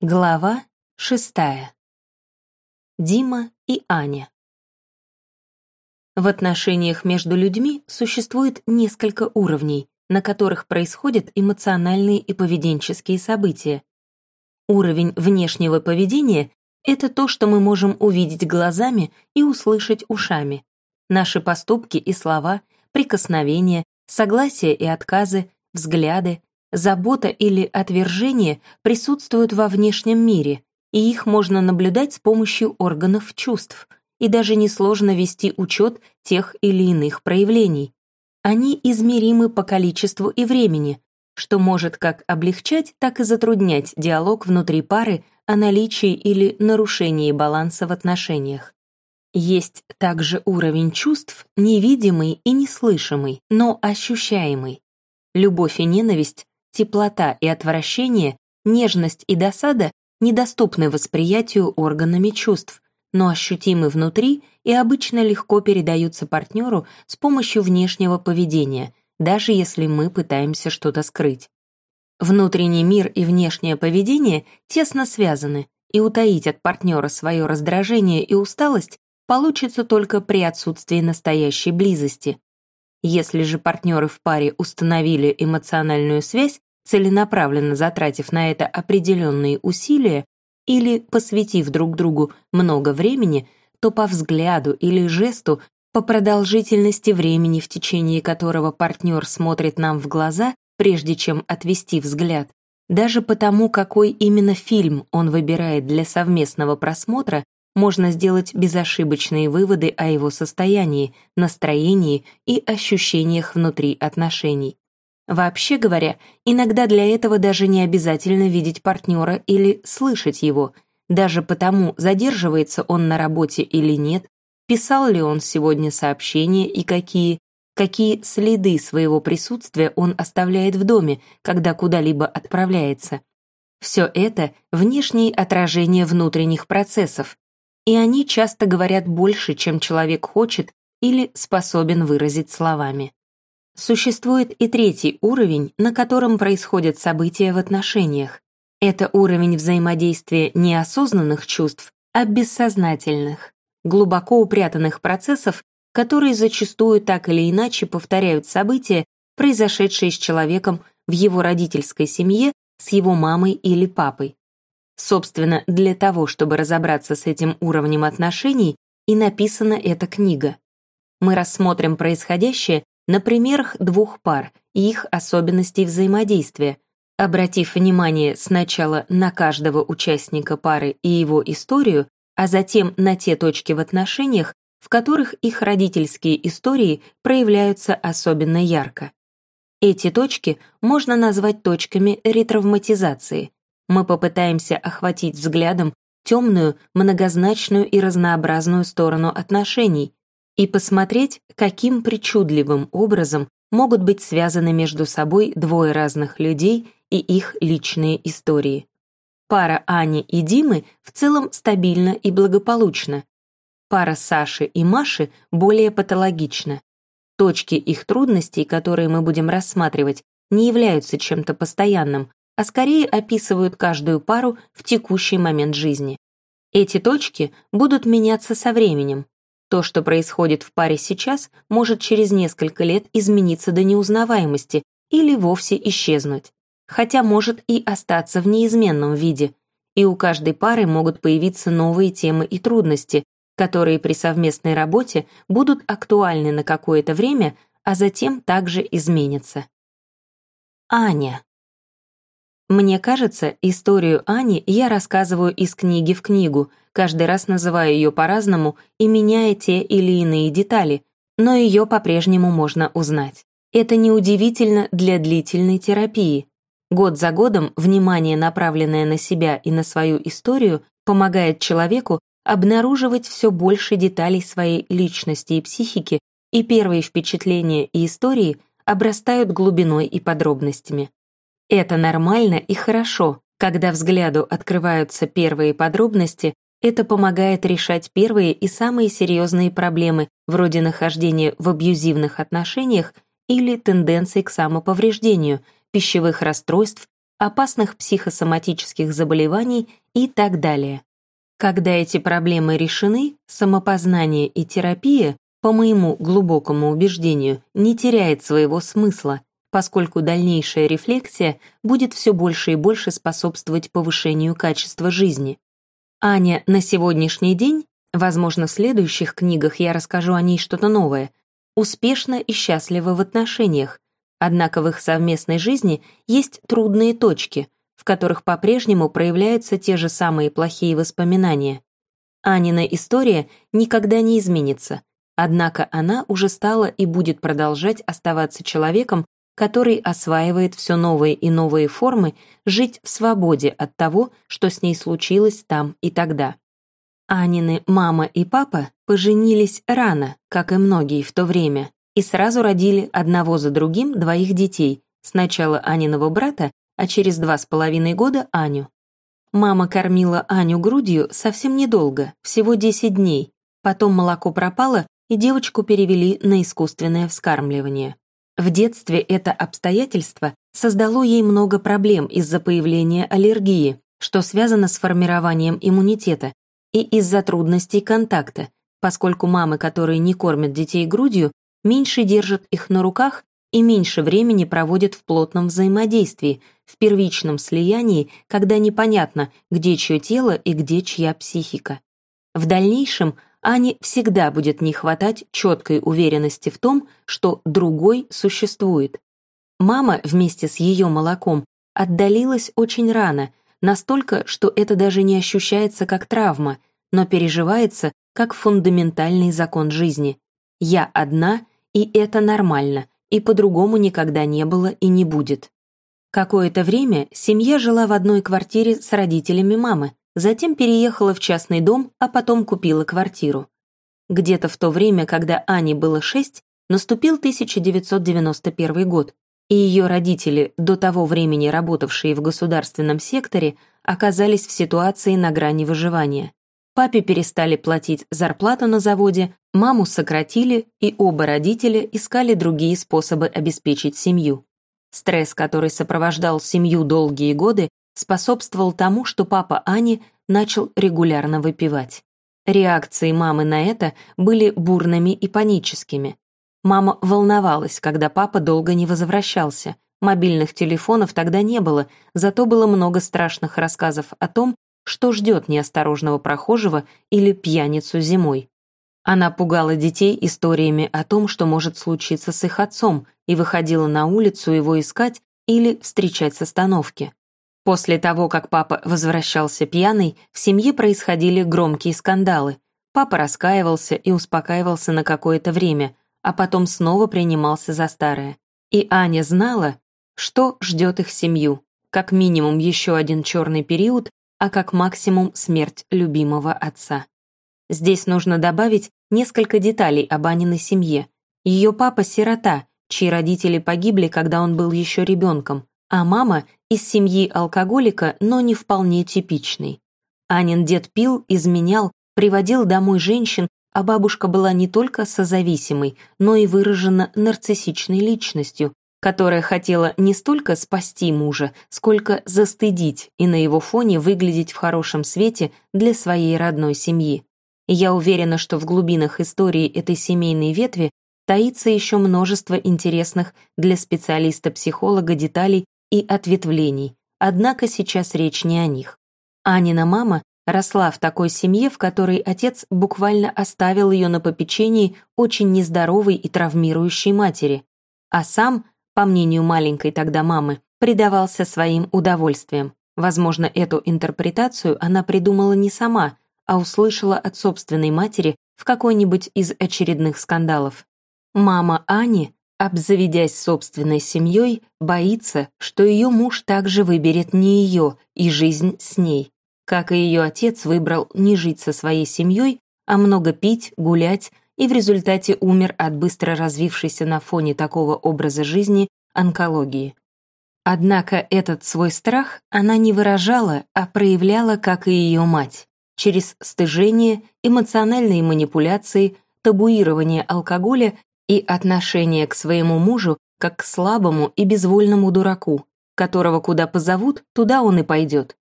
Глава шестая. Дима и Аня. В отношениях между людьми существует несколько уровней, на которых происходят эмоциональные и поведенческие события. Уровень внешнего поведения — это то, что мы можем увидеть глазами и услышать ушами. Наши поступки и слова, прикосновения, согласия и отказы, взгляды, Забота или отвержение присутствуют во внешнем мире, и их можно наблюдать с помощью органов чувств, и даже несложно вести учет тех или иных проявлений. Они измеримы по количеству и времени, что может как облегчать, так и затруднять диалог внутри пары о наличии или нарушении баланса в отношениях. Есть также уровень чувств, невидимый и неслышимый, но ощущаемый. Любовь и ненависть теплота и отвращение, нежность и досада недоступны восприятию органами чувств, но ощутимы внутри и обычно легко передаются партнеру с помощью внешнего поведения, даже если мы пытаемся что-то скрыть. Внутренний мир и внешнее поведение тесно связаны, и утаить от партнера свое раздражение и усталость получится только при отсутствии настоящей близости. Если же партнеры в паре установили эмоциональную связь, целенаправленно затратив на это определенные усилия или посвятив друг другу много времени, то по взгляду или жесту, по продолжительности времени, в течение которого партнер смотрит нам в глаза, прежде чем отвести взгляд, даже по тому, какой именно фильм он выбирает для совместного просмотра, можно сделать безошибочные выводы о его состоянии, настроении и ощущениях внутри отношений. Вообще говоря, иногда для этого даже не обязательно видеть партнера или слышать его, даже потому, задерживается он на работе или нет, писал ли он сегодня сообщения и какие, какие следы своего присутствия он оставляет в доме, когда куда-либо отправляется. Все это — внешние отражения внутренних процессов, и они часто говорят больше, чем человек хочет или способен выразить словами. Существует и третий уровень, на котором происходят события в отношениях. Это уровень взаимодействия неосознанных чувств, а бессознательных, глубоко упрятанных процессов, которые зачастую так или иначе повторяют события, произошедшие с человеком в его родительской семье, с его мамой или папой. Собственно, для того, чтобы разобраться с этим уровнем отношений, и написана эта книга. Мы рассмотрим происходящее на примерах двух пар и их особенностей взаимодействия, обратив внимание сначала на каждого участника пары и его историю, а затем на те точки в отношениях, в которых их родительские истории проявляются особенно ярко. Эти точки можно назвать точками ретравматизации мы попытаемся охватить взглядом темную, многозначную и разнообразную сторону отношений и посмотреть, каким причудливым образом могут быть связаны между собой двое разных людей и их личные истории. Пара Ани и Димы в целом стабильна и благополучна. Пара Саши и Маши более патологична. Точки их трудностей, которые мы будем рассматривать, не являются чем-то постоянным, а скорее описывают каждую пару в текущий момент жизни. Эти точки будут меняться со временем. То, что происходит в паре сейчас, может через несколько лет измениться до неузнаваемости или вовсе исчезнуть, хотя может и остаться в неизменном виде. И у каждой пары могут появиться новые темы и трудности, которые при совместной работе будут актуальны на какое-то время, а затем также изменятся. Аня. Мне кажется, историю Ани я рассказываю из книги в книгу, каждый раз называя ее по-разному и меняя те или иные детали, но ее по-прежнему можно узнать. Это неудивительно для длительной терапии. Год за годом внимание, направленное на себя и на свою историю, помогает человеку обнаруживать все больше деталей своей личности и психики, и первые впечатления и истории обрастают глубиной и подробностями. Это нормально и хорошо. Когда взгляду открываются первые подробности, это помогает решать первые и самые серьезные проблемы, вроде нахождения в абьюзивных отношениях или тенденций к самоповреждению, пищевых расстройств, опасных психосоматических заболеваний и так далее. Когда эти проблемы решены, самопознание и терапия, по моему глубокому убеждению, не теряет своего смысла, поскольку дальнейшая рефлексия будет все больше и больше способствовать повышению качества жизни. Аня на сегодняшний день, возможно, в следующих книгах я расскажу о ней что-то новое, успешно и счастлива в отношениях, однако в их совместной жизни есть трудные точки — в которых по-прежнему проявляются те же самые плохие воспоминания. Анина история никогда не изменится, однако она уже стала и будет продолжать оставаться человеком, который осваивает все новые и новые формы жить в свободе от того, что с ней случилось там и тогда. Анины мама и папа поженились рано, как и многие в то время, и сразу родили одного за другим двоих детей, сначала Аниного брата, а через два с половиной года Аню. Мама кормила Аню грудью совсем недолго, всего 10 дней. Потом молоко пропало, и девочку перевели на искусственное вскармливание. В детстве это обстоятельство создало ей много проблем из-за появления аллергии, что связано с формированием иммунитета, и из-за трудностей контакта, поскольку мамы, которые не кормят детей грудью, меньше держат их на руках и меньше времени проводят в плотном взаимодействии, в первичном слиянии, когда непонятно, где чье тело и где чья психика. В дальнейшем Ане всегда будет не хватать четкой уверенности в том, что другой существует. Мама вместе с ее молоком отдалилась очень рано, настолько, что это даже не ощущается как травма, но переживается как фундаментальный закон жизни. Я одна, и это нормально — и по-другому никогда не было и не будет. Какое-то время семья жила в одной квартире с родителями мамы, затем переехала в частный дом, а потом купила квартиру. Где-то в то время, когда Ане было шесть, наступил 1991 год, и ее родители, до того времени работавшие в государственном секторе, оказались в ситуации на грани выживания. Папе перестали платить зарплату на заводе, маму сократили, и оба родителя искали другие способы обеспечить семью. Стресс, который сопровождал семью долгие годы, способствовал тому, что папа Ани начал регулярно выпивать. Реакции мамы на это были бурными и паническими. Мама волновалась, когда папа долго не возвращался. Мобильных телефонов тогда не было, зато было много страшных рассказов о том, что ждет неосторожного прохожего или пьяницу зимой. Она пугала детей историями о том, что может случиться с их отцом, и выходила на улицу его искать или встречать с остановки. После того, как папа возвращался пьяный, в семье происходили громкие скандалы. Папа раскаивался и успокаивался на какое-то время, а потом снова принимался за старое. И Аня знала, что ждет их семью. Как минимум еще один черный период, а как максимум смерть любимого отца. Здесь нужно добавить несколько деталей об Аниной семье. Ее папа — сирота, чьи родители погибли, когда он был еще ребенком, а мама — из семьи алкоголика, но не вполне типичной. Анин дед пил, изменял, приводил домой женщин, а бабушка была не только созависимой, но и выражена нарциссичной личностью, которая хотела не столько спасти мужа, сколько застыдить и на его фоне выглядеть в хорошем свете для своей родной семьи. Я уверена, что в глубинах истории этой семейной ветви таится еще множество интересных для специалиста-психолога деталей и ответвлений, однако сейчас речь не о них. Анина мама росла в такой семье, в которой отец буквально оставил ее на попечении очень нездоровой и травмирующей матери, а сам по мнению маленькой тогда мамы, предавался своим удовольствиям. Возможно, эту интерпретацию она придумала не сама, а услышала от собственной матери в какой-нибудь из очередных скандалов. Мама Ани, обзаведясь собственной семьей, боится, что ее муж также выберет не ее и жизнь с ней, как и ее отец выбрал не жить со своей семьей, а много пить, гулять и в результате умер от быстро развившейся на фоне такого образа жизни онкологии. Однако этот свой страх она не выражала, а проявляла, как и ее мать, через стыжение, эмоциональные манипуляции, табуирование алкоголя и отношение к своему мужу как к слабому и безвольному дураку. которого куда позовут, туда он и пойдет.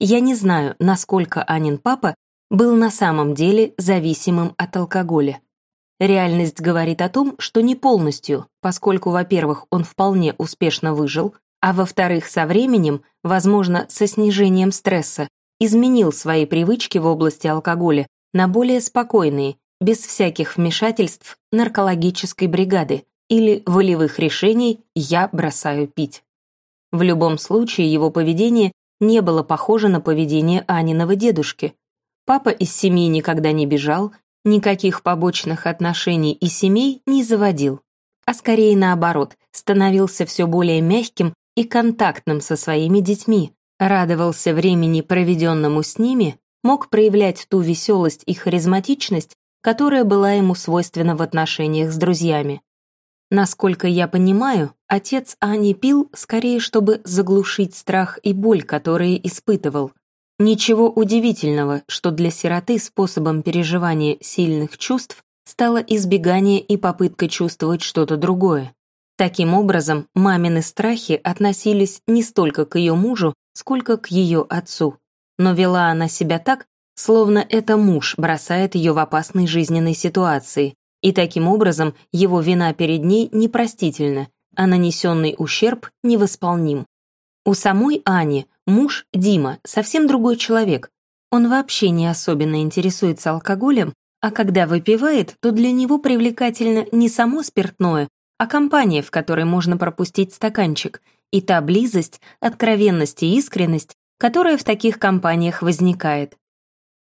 Я не знаю, насколько Анин папа был на самом деле зависимым от алкоголя. Реальность говорит о том, что не полностью, поскольку, во-первых, он вполне успешно выжил, а во-вторых, со временем, возможно, со снижением стресса, изменил свои привычки в области алкоголя на более спокойные, без всяких вмешательств наркологической бригады или волевых решений «я бросаю пить». В любом случае его поведение не было похоже на поведение Аниного дедушки. Папа из семьи никогда не бежал, никаких побочных отношений и семей не заводил, а скорее наоборот, становился все более мягким и контактным со своими детьми, радовался времени, проведенному с ними, мог проявлять ту веселость и харизматичность, которая была ему свойственна в отношениях с друзьями. Насколько я понимаю, отец Ани пил скорее, чтобы заглушить страх и боль, которые испытывал. Ничего удивительного, что для сироты способом переживания сильных чувств стало избегание и попытка чувствовать что-то другое. Таким образом, мамины страхи относились не столько к ее мужу, сколько к ее отцу. Но вела она себя так, словно это муж бросает ее в опасной жизненной ситуации, и таким образом его вина перед ней непростительна, а нанесенный ущерб невосполним. У самой Ани муж Дима совсем другой человек. Он вообще не особенно интересуется алкоголем, а когда выпивает, то для него привлекательно не само спиртное, а компания, в которой можно пропустить стаканчик, и та близость, откровенность и искренность, которая в таких компаниях возникает.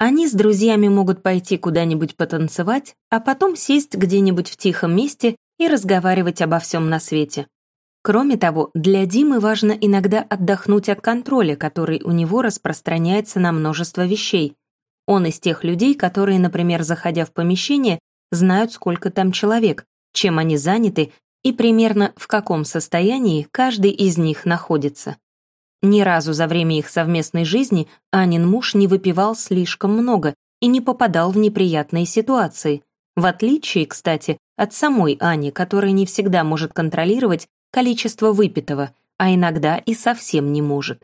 Они с друзьями могут пойти куда-нибудь потанцевать, а потом сесть где-нибудь в тихом месте и разговаривать обо всем на свете. Кроме того, для Димы важно иногда отдохнуть от контроля, который у него распространяется на множество вещей. Он из тех людей, которые, например, заходя в помещение, знают, сколько там человек, чем они заняты и примерно в каком состоянии каждый из них находится. Ни разу за время их совместной жизни Анин муж не выпивал слишком много и не попадал в неприятные ситуации, в отличие, кстати, от самой Ани, которая не всегда может контролировать количество выпитого, а иногда и совсем не может.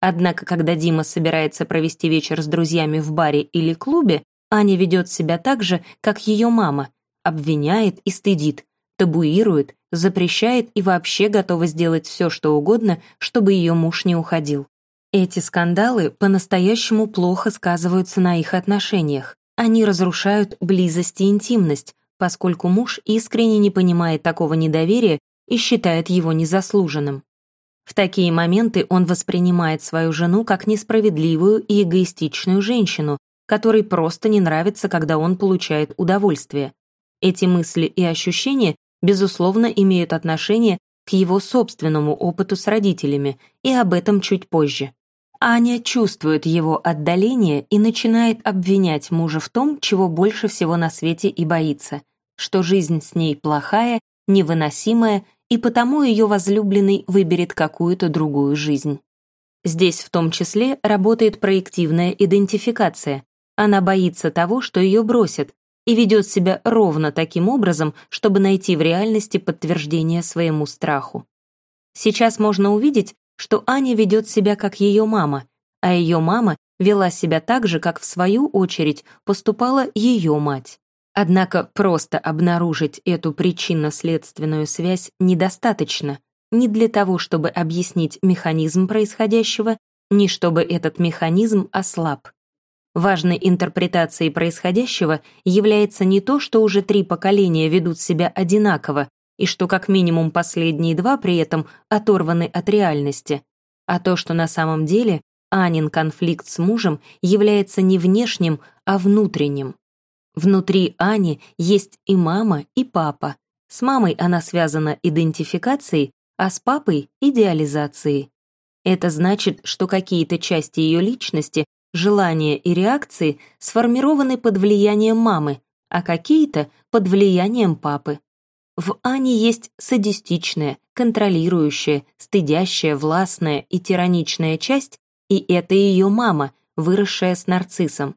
Однако, когда Дима собирается провести вечер с друзьями в баре или клубе, Аня ведет себя так же, как ее мама, обвиняет и стыдит, табуирует, запрещает и вообще готова сделать все, что угодно, чтобы ее муж не уходил. Эти скандалы по-настоящему плохо сказываются на их отношениях. Они разрушают близость и интимность, поскольку муж искренне не понимает такого недоверия и считает его незаслуженным. В такие моменты он воспринимает свою жену как несправедливую и эгоистичную женщину, которой просто не нравится, когда он получает удовольствие. Эти мысли и ощущения безусловно, имеют отношение к его собственному опыту с родителями, и об этом чуть позже. Аня чувствует его отдаление и начинает обвинять мужа в том, чего больше всего на свете и боится, что жизнь с ней плохая, невыносимая, и потому ее возлюбленный выберет какую-то другую жизнь. Здесь в том числе работает проективная идентификация. Она боится того, что ее бросят, и ведет себя ровно таким образом, чтобы найти в реальности подтверждение своему страху. Сейчас можно увидеть, что Аня ведет себя как ее мама, а ее мама вела себя так же, как в свою очередь поступала ее мать. Однако просто обнаружить эту причинно-следственную связь недостаточно, ни для того, чтобы объяснить механизм происходящего, ни чтобы этот механизм ослаб. Важной интерпретацией происходящего является не то, что уже три поколения ведут себя одинаково, и что как минимум последние два при этом оторваны от реальности, а то, что на самом деле Анин конфликт с мужем является не внешним, а внутренним. Внутри Ани есть и мама, и папа. С мамой она связана идентификацией, а с папой — идеализацией. Это значит, что какие-то части ее личности желания и реакции сформированы под влиянием мамы, а какие-то — под влиянием папы. В Ане есть садистичная, контролирующая, стыдящая, властная и тираничная часть, и это ее мама, выросшая с нарциссом.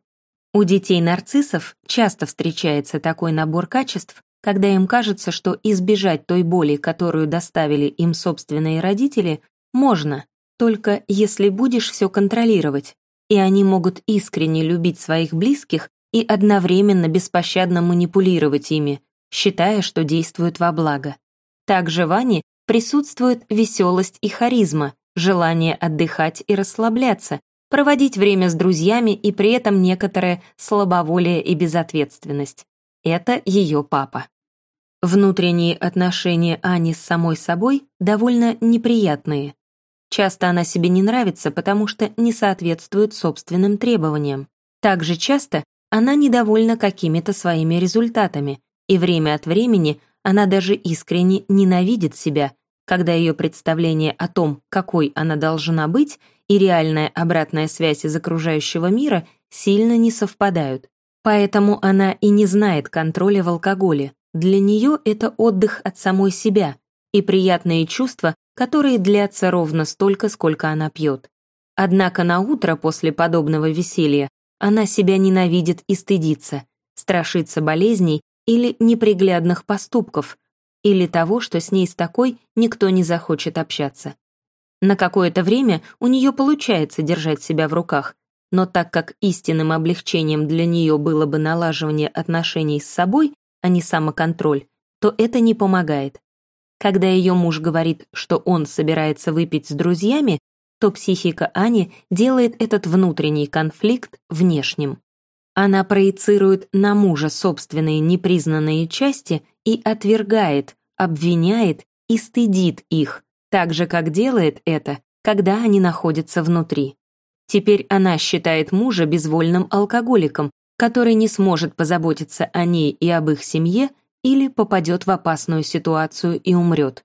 У детей-нарциссов часто встречается такой набор качеств, когда им кажется, что избежать той боли, которую доставили им собственные родители, Можно, только если будешь все контролировать. И они могут искренне любить своих близких и одновременно беспощадно манипулировать ими, считая, что действуют во благо. Также в Ане присутствует веселость и харизма, желание отдыхать и расслабляться, проводить время с друзьями и при этом некоторое слабоволие и безответственность. Это ее папа. Внутренние отношения Ани с самой собой довольно неприятные. Часто она себе не нравится, потому что не соответствует собственным требованиям. Также часто она недовольна какими-то своими результатами, и время от времени она даже искренне ненавидит себя, когда ее представление о том, какой она должна быть, и реальная обратная связь из окружающего мира сильно не совпадают. Поэтому она и не знает контроля в алкоголе. Для нее это отдых от самой себя и приятные чувства, которые длятся ровно столько, сколько она пьет. Однако на утро после подобного веселья она себя ненавидит и стыдится, страшится болезней или неприглядных поступков, или того, что с ней с такой никто не захочет общаться. На какое-то время у нее получается держать себя в руках, но так как истинным облегчением для нее было бы налаживание отношений с собой, а не самоконтроль, то это не помогает. Когда ее муж говорит, что он собирается выпить с друзьями, то психика Ани делает этот внутренний конфликт внешним. Она проецирует на мужа собственные непризнанные части и отвергает, обвиняет и стыдит их, так же, как делает это, когда они находятся внутри. Теперь она считает мужа безвольным алкоголиком, который не сможет позаботиться о ней и об их семье или попадет в опасную ситуацию и умрет.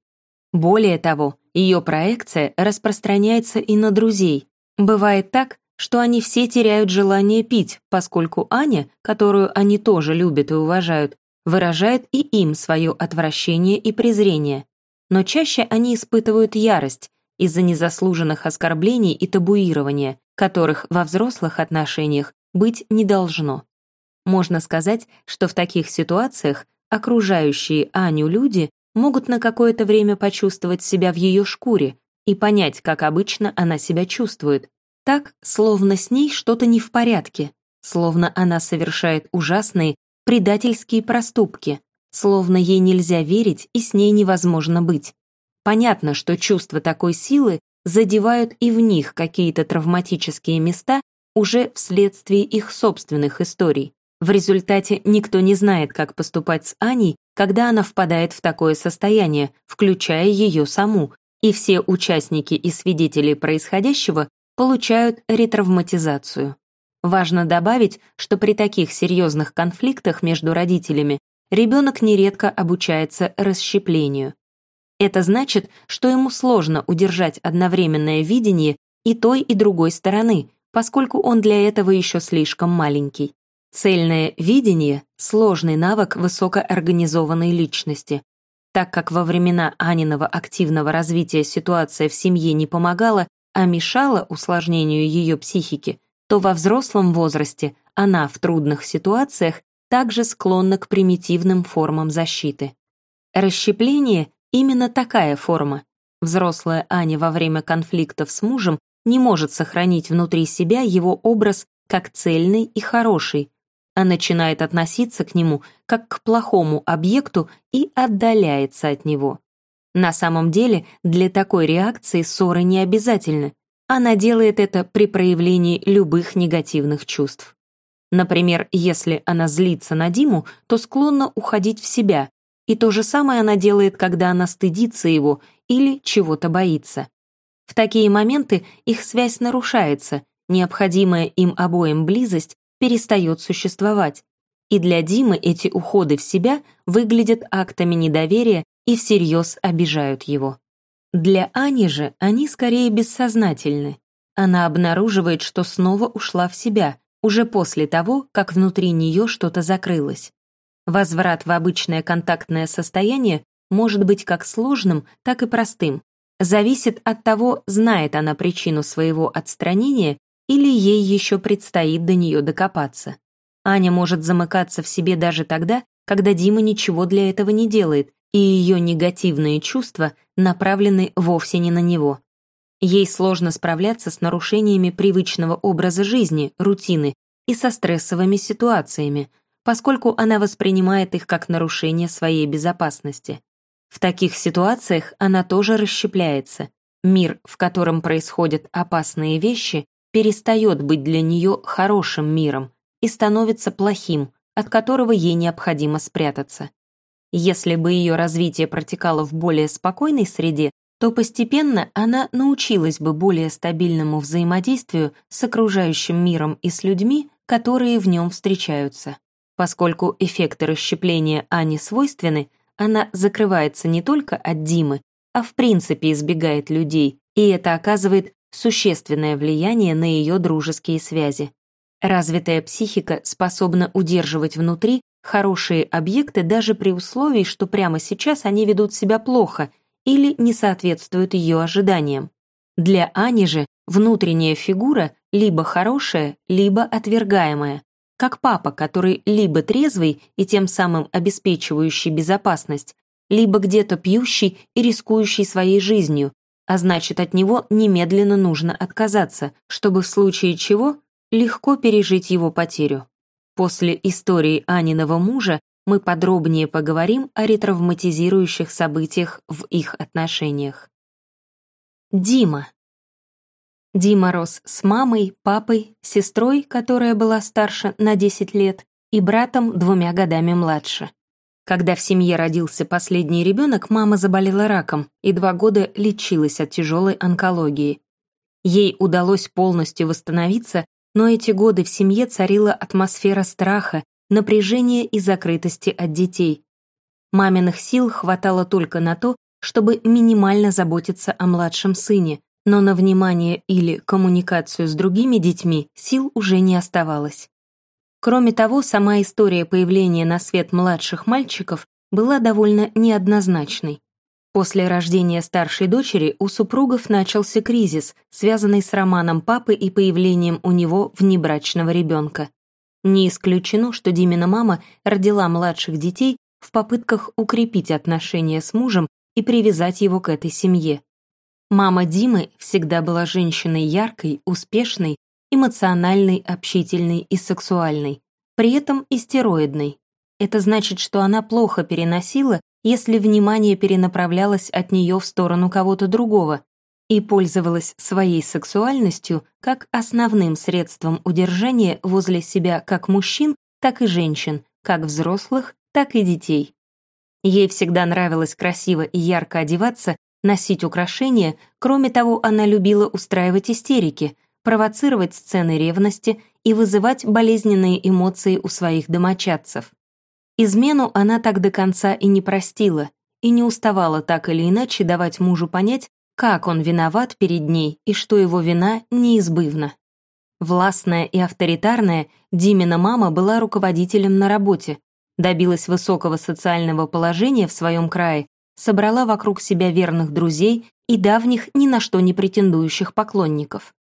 Более того, ее проекция распространяется и на друзей. Бывает так, что они все теряют желание пить, поскольку Аня, которую они тоже любят и уважают, выражает и им свое отвращение и презрение но чаще они испытывают ярость из-за незаслуженных оскорблений и табуирования, которых во взрослых отношениях быть не должно. Можно сказать, что в таких ситуациях окружающие Аню люди могут на какое-то время почувствовать себя в ее шкуре и понять, как обычно она себя чувствует. Так, словно с ней что-то не в порядке, словно она совершает ужасные предательские проступки, словно ей нельзя верить и с ней невозможно быть. Понятно, что чувства такой силы задевают и в них какие-то травматические места уже вследствие их собственных историй. В результате никто не знает, как поступать с Аней, когда она впадает в такое состояние, включая ее саму, и все участники и свидетели происходящего получают ретравматизацию. Важно добавить, что при таких серьезных конфликтах между родителями ребенок нередко обучается расщеплению. Это значит, что ему сложно удержать одновременное видение и той, и другой стороны, поскольку он для этого еще слишком маленький. Цельное видение — сложный навык высокоорганизованной личности. Так как во времена Аниного активного развития ситуация в семье не помогала, а мешала усложнению ее психики, то во взрослом возрасте она в трудных ситуациях также склонна к примитивным формам защиты. Расщепление — именно такая форма. Взрослая Аня во время конфликтов с мужем не может сохранить внутри себя его образ как цельный и хороший, а начинает относиться к нему как к плохому объекту и отдаляется от него. На самом деле для такой реакции ссоры не обязательны. Она делает это при проявлении любых негативных чувств. Например, если она злится на Диму, то склонна уходить в себя, и то же самое она делает, когда она стыдится его или чего-то боится. В такие моменты их связь нарушается, необходимая им обоим близость перестает существовать. И для Димы эти уходы в себя выглядят актами недоверия и всерьез обижают его. Для Ани же они скорее бессознательны. Она обнаруживает, что снова ушла в себя, уже после того, как внутри нее что-то закрылось. Возврат в обычное контактное состояние может быть как сложным, так и простым. Зависит от того, знает она причину своего отстранения или ей еще предстоит до нее докопаться. Аня может замыкаться в себе даже тогда, когда Дима ничего для этого не делает, и ее негативные чувства направлены вовсе не на него. Ей сложно справляться с нарушениями привычного образа жизни, рутины и со стрессовыми ситуациями, поскольку она воспринимает их как нарушение своей безопасности. В таких ситуациях она тоже расщепляется. Мир, в котором происходят опасные вещи, перестает быть для нее хорошим миром и становится плохим, от которого ей необходимо спрятаться. Если бы ее развитие протекало в более спокойной среде, то постепенно она научилась бы более стабильному взаимодействию с окружающим миром и с людьми, которые в нем встречаются. Поскольку эффекты расщепления Ани свойственны, она закрывается не только от Димы, а в принципе избегает людей, и это оказывает существенное влияние на ее дружеские связи. Развитая психика способна удерживать внутри хорошие объекты даже при условии, что прямо сейчас они ведут себя плохо или не соответствуют ее ожиданиям. Для Ани же внутренняя фигура либо хорошая, либо отвергаемая, как папа, который либо трезвый и тем самым обеспечивающий безопасность, либо где-то пьющий и рискующий своей жизнью, а значит, от него немедленно нужно отказаться, чтобы в случае чего легко пережить его потерю. После истории Аниного мужа мы подробнее поговорим о ретравматизирующих событиях в их отношениях. Дима. Дима рос с мамой, папой, сестрой, которая была старше на 10 лет, и братом двумя годами младше. Когда в семье родился последний ребенок, мама заболела раком и два года лечилась от тяжелой онкологии. Ей удалось полностью восстановиться, но эти годы в семье царила атмосфера страха, напряжения и закрытости от детей. Маминых сил хватало только на то, чтобы минимально заботиться о младшем сыне, но на внимание или коммуникацию с другими детьми сил уже не оставалось. Кроме того, сама история появления на свет младших мальчиков была довольно неоднозначной. После рождения старшей дочери у супругов начался кризис, связанный с романом папы и появлением у него внебрачного ребенка. Не исключено, что Димина мама родила младших детей в попытках укрепить отношения с мужем и привязать его к этой семье. Мама Димы всегда была женщиной яркой, успешной, эмоциональной, общительной и сексуальной, при этом истероидной. Это значит, что она плохо переносила, если внимание перенаправлялось от нее в сторону кого-то другого, и пользовалась своей сексуальностью как основным средством удержания возле себя как мужчин, так и женщин, как взрослых, так и детей. Ей всегда нравилось красиво и ярко одеваться носить украшения, кроме того, она любила устраивать истерики, провоцировать сцены ревности и вызывать болезненные эмоции у своих домочадцев. Измену она так до конца и не простила, и не уставала так или иначе давать мужу понять, как он виноват перед ней и что его вина неизбывна. Властная и авторитарная, Димина мама была руководителем на работе, добилась высокого социального положения в своем крае собрала вокруг себя верных друзей и давних ни на что не претендующих поклонников.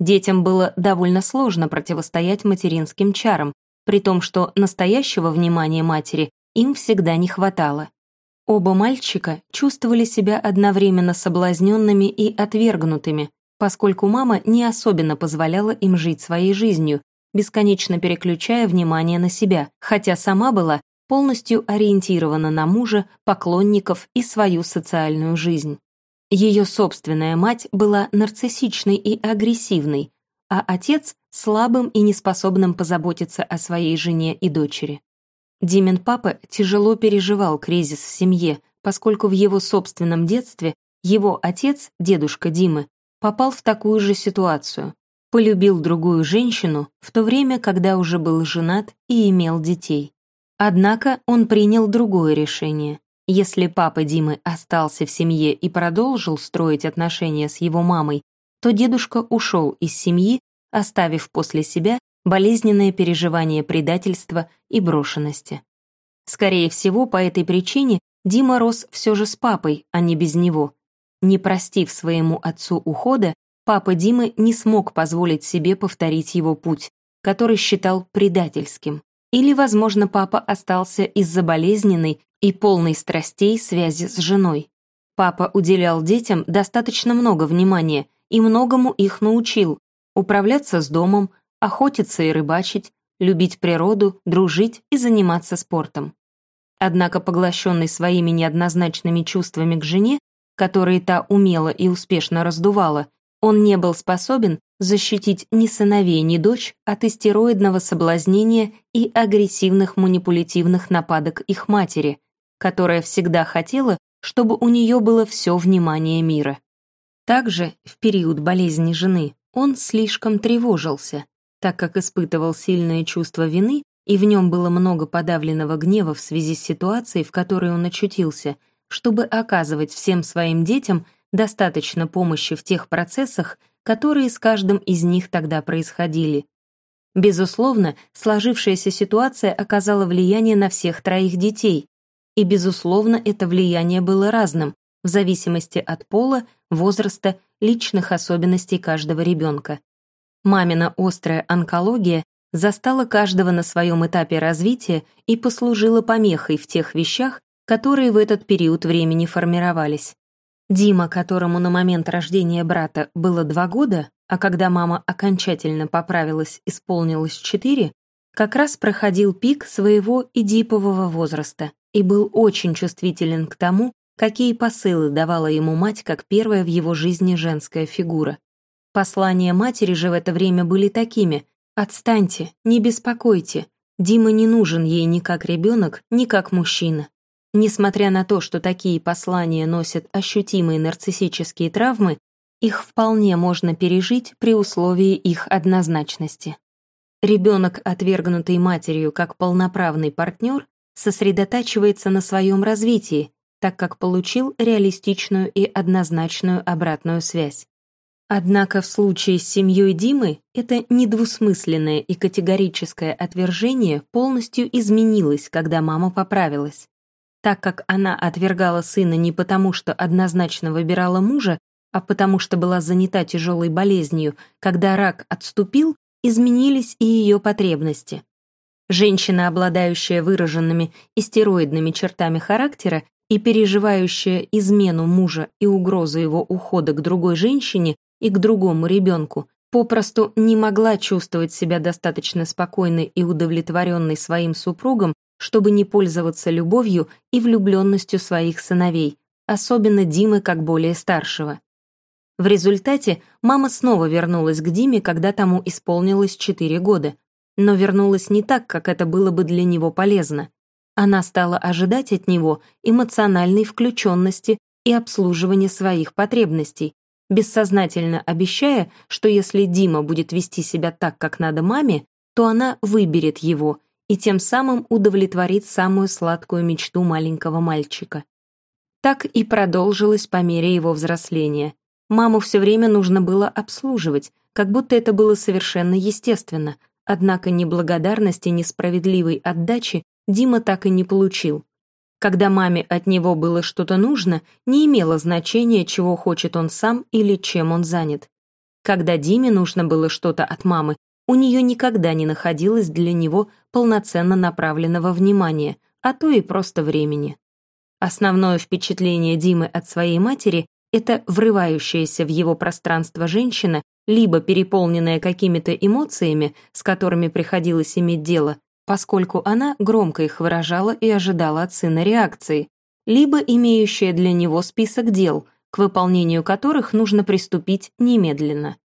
Детям было довольно сложно противостоять материнским чарам, при том, что настоящего внимания матери им всегда не хватало. Оба мальчика чувствовали себя одновременно соблазненными и отвергнутыми, поскольку мама не особенно позволяла им жить своей жизнью, бесконечно переключая внимание на себя, хотя сама была полностью ориентирована на мужа, поклонников и свою социальную жизнь. Ее собственная мать была нарциссичной и агрессивной, а отец — слабым и неспособным позаботиться о своей жене и дочери. Димин папа тяжело переживал кризис в семье, поскольку в его собственном детстве его отец, дедушка Димы, попал в такую же ситуацию. Полюбил другую женщину в то время, когда уже был женат и имел детей. Однако он принял другое решение. Если папа Димы остался в семье и продолжил строить отношения с его мамой, то дедушка ушел из семьи, оставив после себя болезненное переживание предательства и брошенности. Скорее всего, по этой причине Дима рос все же с папой, а не без него. Не простив своему отцу ухода, папа Димы не смог позволить себе повторить его путь, который считал предательским. Или, возможно, папа остался из-за болезненной и полной страстей связи с женой. Папа уделял детям достаточно много внимания и многому их научил — управляться с домом, охотиться и рыбачить, любить природу, дружить и заниматься спортом. Однако, поглощенный своими неоднозначными чувствами к жене, которые та умело и успешно раздувала, он не был способен защитить ни сыновей, ни дочь от истероидного соблазнения и агрессивных манипулятивных нападок их матери, которая всегда хотела, чтобы у нее было все внимание мира. Также, в период болезни жены, он слишком тревожился, так как испытывал сильное чувство вины, и в нем было много подавленного гнева в связи с ситуацией, в которой он очутился, чтобы оказывать всем своим детям достаточно помощи в тех процессах, которые с каждым из них тогда происходили. Безусловно, сложившаяся ситуация оказала влияние на всех троих детей, и, безусловно, это влияние было разным, в зависимости от пола, возраста, личных особенностей каждого ребенка. Мамина острая онкология застала каждого на своем этапе развития и послужила помехой в тех вещах, которые в этот период времени формировались. Дима, которому на момент рождения брата было два года, а когда мама окончательно поправилась, исполнилось четыре, как раз проходил пик своего идипового возраста и был очень чувствителен к тому, какие посылы давала ему мать как первая в его жизни женская фигура. Послания матери же в это время были такими «Отстаньте, не беспокойте, Дима не нужен ей ни как ребенок, ни как мужчина. Несмотря на то, что такие послания носят ощутимые нарциссические травмы, их вполне можно пережить при условии их однозначности. Ребенок, отвергнутый матерью как полноправный партнер, сосредотачивается на своем развитии, так как получил реалистичную и однозначную обратную связь. Однако в случае с семьей Димы это недвусмысленное и категорическое отвержение полностью изменилось, когда мама поправилась так как она отвергала сына не потому, что однозначно выбирала мужа, а потому что была занята тяжелой болезнью, когда рак отступил, изменились и ее потребности. Женщина, обладающая выраженными истероидными чертами характера и переживающая измену мужа и угрозу его ухода к другой женщине и к другому ребенку, попросту не могла чувствовать себя достаточно спокойной и удовлетворенной своим супругом, чтобы не пользоваться любовью и влюбленностью своих сыновей, особенно Димы как более старшего. В результате мама снова вернулась к Диме, когда тому исполнилось 4 года, но вернулась не так, как это было бы для него полезно. Она стала ожидать от него эмоциональной включенности и обслуживания своих потребностей, бессознательно обещая, что если Дима будет вести себя так, как надо маме, то она выберет его и тем самым удовлетворит самую сладкую мечту маленького мальчика. Так и продолжилось по мере его взросления. Маму все время нужно было обслуживать, как будто это было совершенно естественно, однако ни благодарности, ни справедливой отдачи Дима так и не получил. Когда маме от него было что-то нужно, не имело значения, чего хочет он сам или чем он занят. Когда Диме нужно было что-то от мамы, у нее никогда не находилось для него полноценно направленного внимания, а то и просто времени. Основное впечатление Димы от своей матери — это врывающаяся в его пространство женщина, либо переполненная какими-то эмоциями, с которыми приходилось иметь дело, поскольку она громко их выражала и ожидала от сына реакции, либо имеющая для него список дел, к выполнению которых нужно приступить немедленно.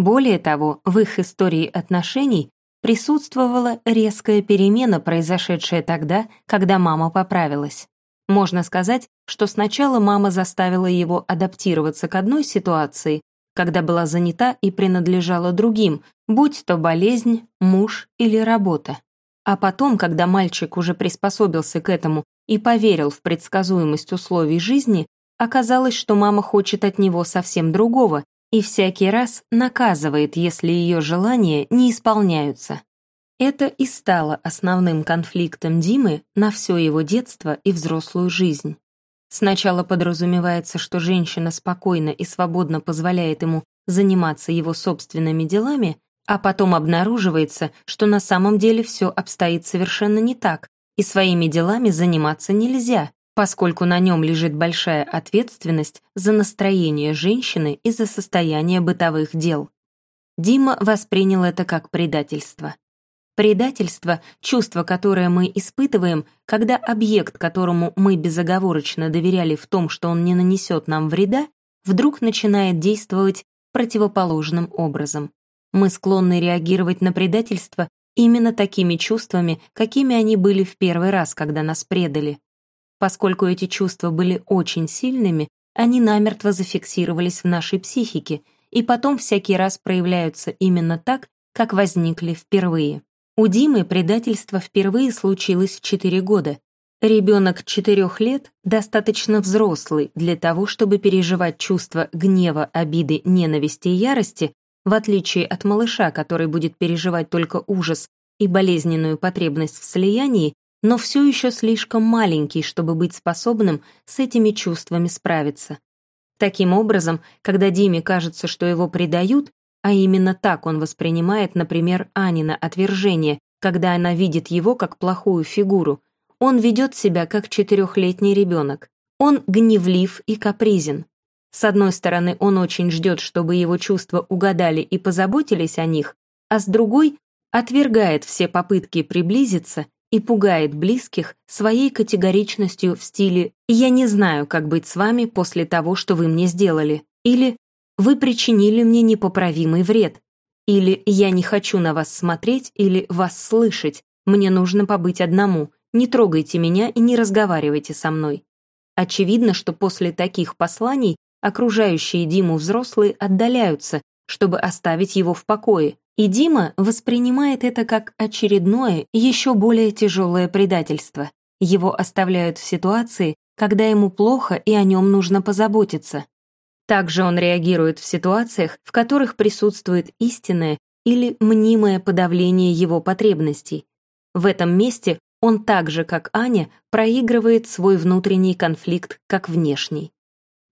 Более того, в их истории отношений присутствовала резкая перемена, произошедшая тогда, когда мама поправилась. Можно сказать, что сначала мама заставила его адаптироваться к одной ситуации, когда была занята и принадлежала другим, будь то болезнь, муж или работа. А потом, когда мальчик уже приспособился к этому и поверил в предсказуемость условий жизни, оказалось, что мама хочет от него совсем другого и всякий раз наказывает, если ее желания не исполняются. Это и стало основным конфликтом Димы на все его детство и взрослую жизнь. Сначала подразумевается, что женщина спокойно и свободно позволяет ему заниматься его собственными делами, а потом обнаруживается, что на самом деле все обстоит совершенно не так, и своими делами заниматься нельзя, поскольку на нем лежит большая ответственность за настроение женщины и за состояние бытовых дел. Дима воспринял это как предательство. Предательство — чувство, которое мы испытываем, когда объект, которому мы безоговорочно доверяли в том, что он не нанесет нам вреда, вдруг начинает действовать противоположным образом. Мы склонны реагировать на предательство именно такими чувствами, какими они были в первый раз, когда нас предали. Поскольку эти чувства были очень сильными, они намертво зафиксировались в нашей психике и потом всякий раз проявляются именно так, как возникли впервые. У Димы предательство впервые случилось в 4 года. Ребенок 4 лет достаточно взрослый для того, чтобы переживать чувства гнева, обиды, ненависти и ярости, в отличие от малыша, который будет переживать только ужас и болезненную потребность в слиянии, но все еще слишком маленький, чтобы быть способным с этими чувствами справиться. Таким образом, когда Диме кажется, что его предают, а именно так он воспринимает, например, Анина отвержение, когда она видит его как плохую фигуру, он ведет себя как четырехлетний ребенок. Он гневлив и капризен. С одной стороны, он очень ждет, чтобы его чувства угадали и позаботились о них, а с другой — отвергает все попытки приблизиться и пугает близких своей категоричностью в стиле «я не знаю, как быть с вами после того, что вы мне сделали» или вы причинили мне непоправимый вред. Или я не хочу на вас смотреть или вас слышать, мне нужно побыть одному, не трогайте меня и не разговаривайте со мной. Очевидно, что после таких посланий окружающие Диму взрослые отдаляются, чтобы оставить его в покое, и Дима воспринимает это как очередное, еще более тяжелое предательство. Его оставляют в ситуации, когда ему плохо и о нем нужно позаботиться. Также он реагирует в ситуациях, в которых присутствует истинное или мнимое подавление его потребностей. В этом месте он так же, как Аня, проигрывает свой внутренний конфликт как внешний.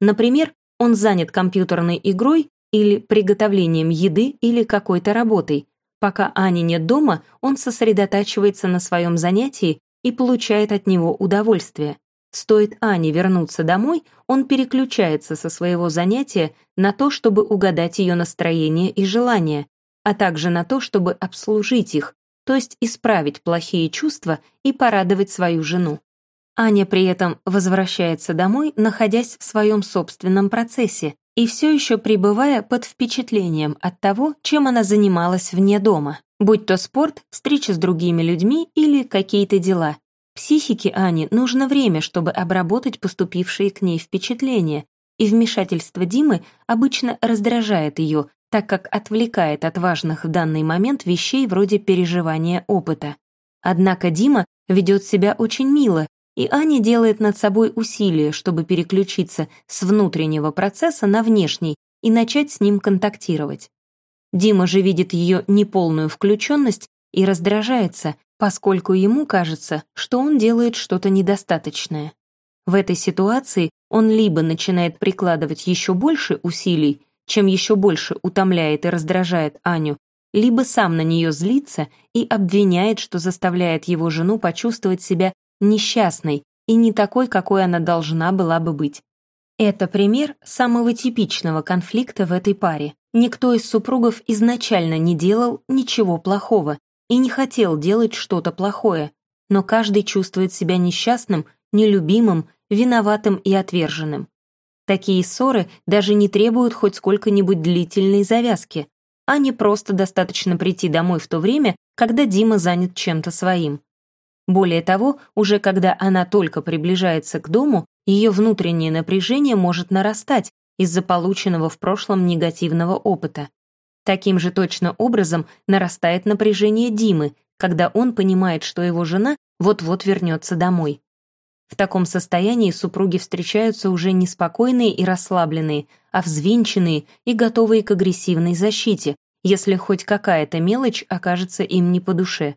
Например, он занят компьютерной игрой или приготовлением еды или какой-то работой. Пока Ани нет дома, он сосредотачивается на своем занятии и получает от него удовольствие. Стоит Ане вернуться домой, он переключается со своего занятия на то, чтобы угадать ее настроение и желания, а также на то, чтобы обслужить их, то есть исправить плохие чувства и порадовать свою жену. Аня при этом возвращается домой, находясь в своем собственном процессе и все еще пребывая под впечатлением от того, чем она занималась вне дома, будь то спорт, встреча с другими людьми или какие-то дела, Психике Ани нужно время, чтобы обработать поступившие к ней впечатления, и вмешательство Димы обычно раздражает ее, так как отвлекает от важных в данный момент вещей вроде переживания опыта. Однако Дима ведет себя очень мило, и Аня делает над собой усилия, чтобы переключиться с внутреннего процесса на внешний и начать с ним контактировать. Дима же видит ее неполную включенность и раздражается, поскольку ему кажется, что он делает что-то недостаточное. В этой ситуации он либо начинает прикладывать еще больше усилий, чем еще больше утомляет и раздражает Аню, либо сам на нее злится и обвиняет, что заставляет его жену почувствовать себя несчастной и не такой, какой она должна была бы быть. Это пример самого типичного конфликта в этой паре. Никто из супругов изначально не делал ничего плохого, и не хотел делать что-то плохое, но каждый чувствует себя несчастным, нелюбимым, виноватым и отверженным. Такие ссоры даже не требуют хоть сколько-нибудь длительной завязки, а не просто достаточно прийти домой в то время, когда Дима занят чем-то своим. Более того, уже когда она только приближается к дому, ее внутреннее напряжение может нарастать из-за полученного в прошлом негативного опыта. Таким же точно образом нарастает напряжение Димы, когда он понимает, что его жена вот-вот вернется домой. В таком состоянии супруги встречаются уже не спокойные и расслабленные, а взвинченные и готовые к агрессивной защите, если хоть какая-то мелочь окажется им не по душе.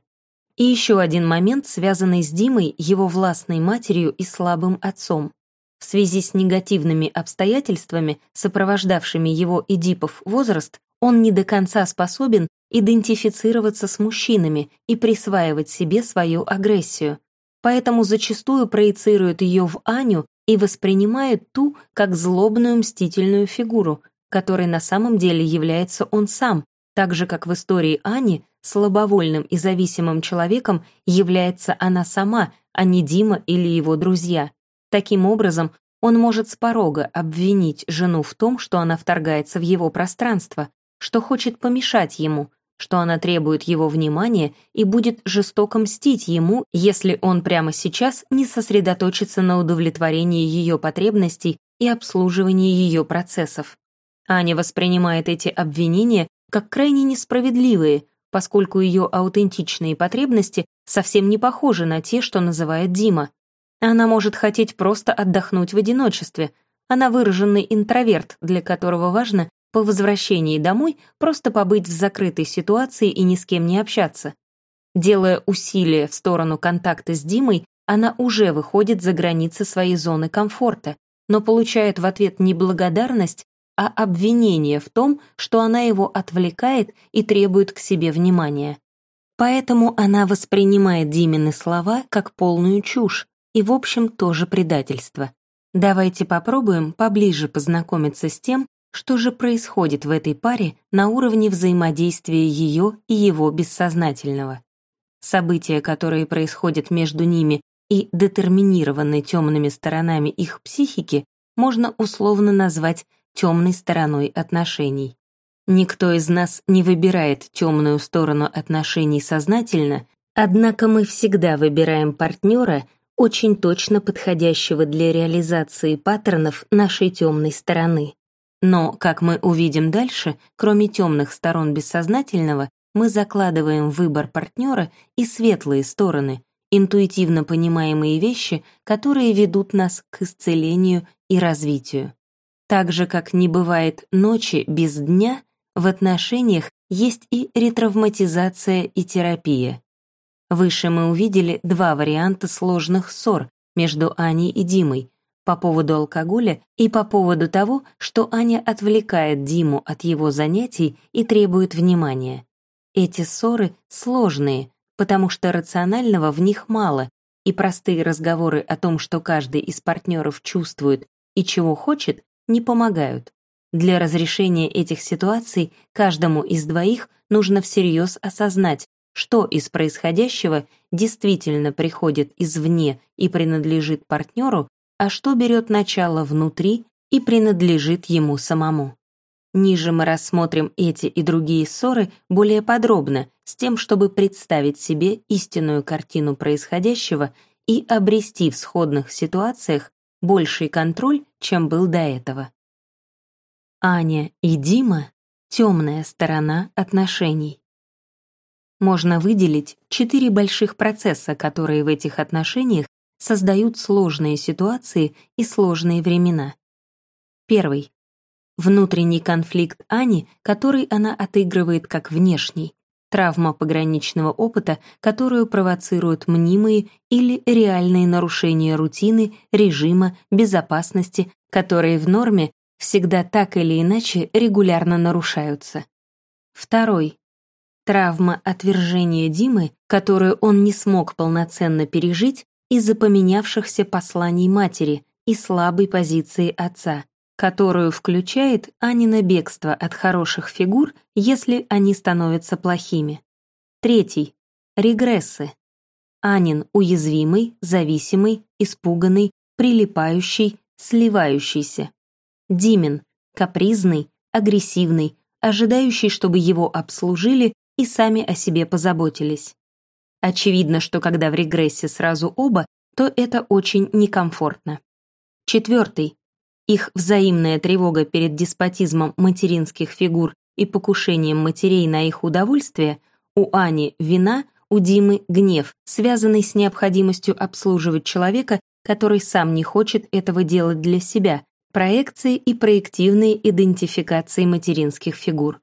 И еще один момент, связанный с Димой, его властной матерью и слабым отцом. В связи с негативными обстоятельствами, сопровождавшими его Эдипов возраст, он не до конца способен идентифицироваться с мужчинами и присваивать себе свою агрессию. поэтому зачастую проецирует ее в Аню и воспринимает ту как злобную мстительную фигуру, которой на самом деле является он сам, так же, как в истории Ани, слабовольным и зависимым человеком является она сама, а не Дима или его друзья. Таким образом, он может с порога обвинить жену в том, что она вторгается в его пространство, что хочет помешать ему, что она требует его внимания и будет жестоко мстить ему, если он прямо сейчас не сосредоточится на удовлетворении ее потребностей и обслуживании ее процессов. Аня воспринимает эти обвинения как крайне несправедливые, поскольку ее аутентичные потребности совсем не похожи на те, что называет Дима. Она может хотеть просто отдохнуть в одиночестве. Она выраженный интроверт, для которого важно по возвращении домой просто побыть в закрытой ситуации и ни с кем не общаться. Делая усилия в сторону контакта с Димой, она уже выходит за границы своей зоны комфорта, но получает в ответ не благодарность, а обвинение в том, что она его отвлекает и требует к себе внимания. Поэтому она воспринимает Димины слова как полную чушь и, в общем, тоже предательство. Давайте попробуем поближе познакомиться с тем, что же происходит в этой паре на уровне взаимодействия ее и его бессознательного. События, которые происходят между ними и детерминированы темными сторонами их психики, можно условно назвать темной стороной отношений. Никто из нас не выбирает темную сторону отношений сознательно, однако мы всегда выбираем партнера, очень точно подходящего для реализации паттернов нашей темной стороны. Но, как мы увидим дальше, кроме темных сторон бессознательного, мы закладываем в выбор партнера и светлые стороны, интуитивно понимаемые вещи, которые ведут нас к исцелению и развитию. Так же, как не бывает ночи без дня, в отношениях есть и ретравматизация и терапия. Выше мы увидели два варианта сложных ссор между Аней и Димой по поводу алкоголя и по поводу того, что Аня отвлекает Диму от его занятий и требует внимания. Эти ссоры сложные, потому что рационального в них мало, и простые разговоры о том, что каждый из партнеров чувствует и чего хочет, не помогают. Для разрешения этих ситуаций каждому из двоих нужно всерьез осознать, что из происходящего действительно приходит извне и принадлежит партнеру, а что берет начало внутри и принадлежит ему самому. Ниже мы рассмотрим эти и другие ссоры более подробно, с тем, чтобы представить себе истинную картину происходящего и обрести в сходных ситуациях больший контроль, чем был до этого. Аня и Дима — темная сторона отношений. Можно выделить четыре больших процесса, которые в этих отношениях создают сложные ситуации и сложные времена. Первый. Внутренний конфликт Ани, который она отыгрывает как внешний, травма пограничного опыта, которую провоцируют мнимые или реальные нарушения рутины, режима, безопасности, которые в норме всегда так или иначе регулярно нарушаются. Второй. Травма отвержения Димы, которую он не смог полноценно пережить из-за поменявшихся посланий матери и слабой позиции отца, которую включает Анина бегство от хороших фигур, если они становятся плохими. Третий. Регрессы. Анин уязвимый, зависимый, испуганный, прилипающий, сливающийся. Димин капризный, агрессивный, ожидающий, чтобы его обслужили и сами о себе позаботились. Очевидно, что когда в регрессе сразу оба, то это очень некомфортно. Четвертый. Их взаимная тревога перед деспотизмом материнских фигур и покушением матерей на их удовольствие у Ани вина, у Димы гнев, связанный с необходимостью обслуживать человека, который сам не хочет этого делать для себя, проекции и проективные идентификации материнских фигур.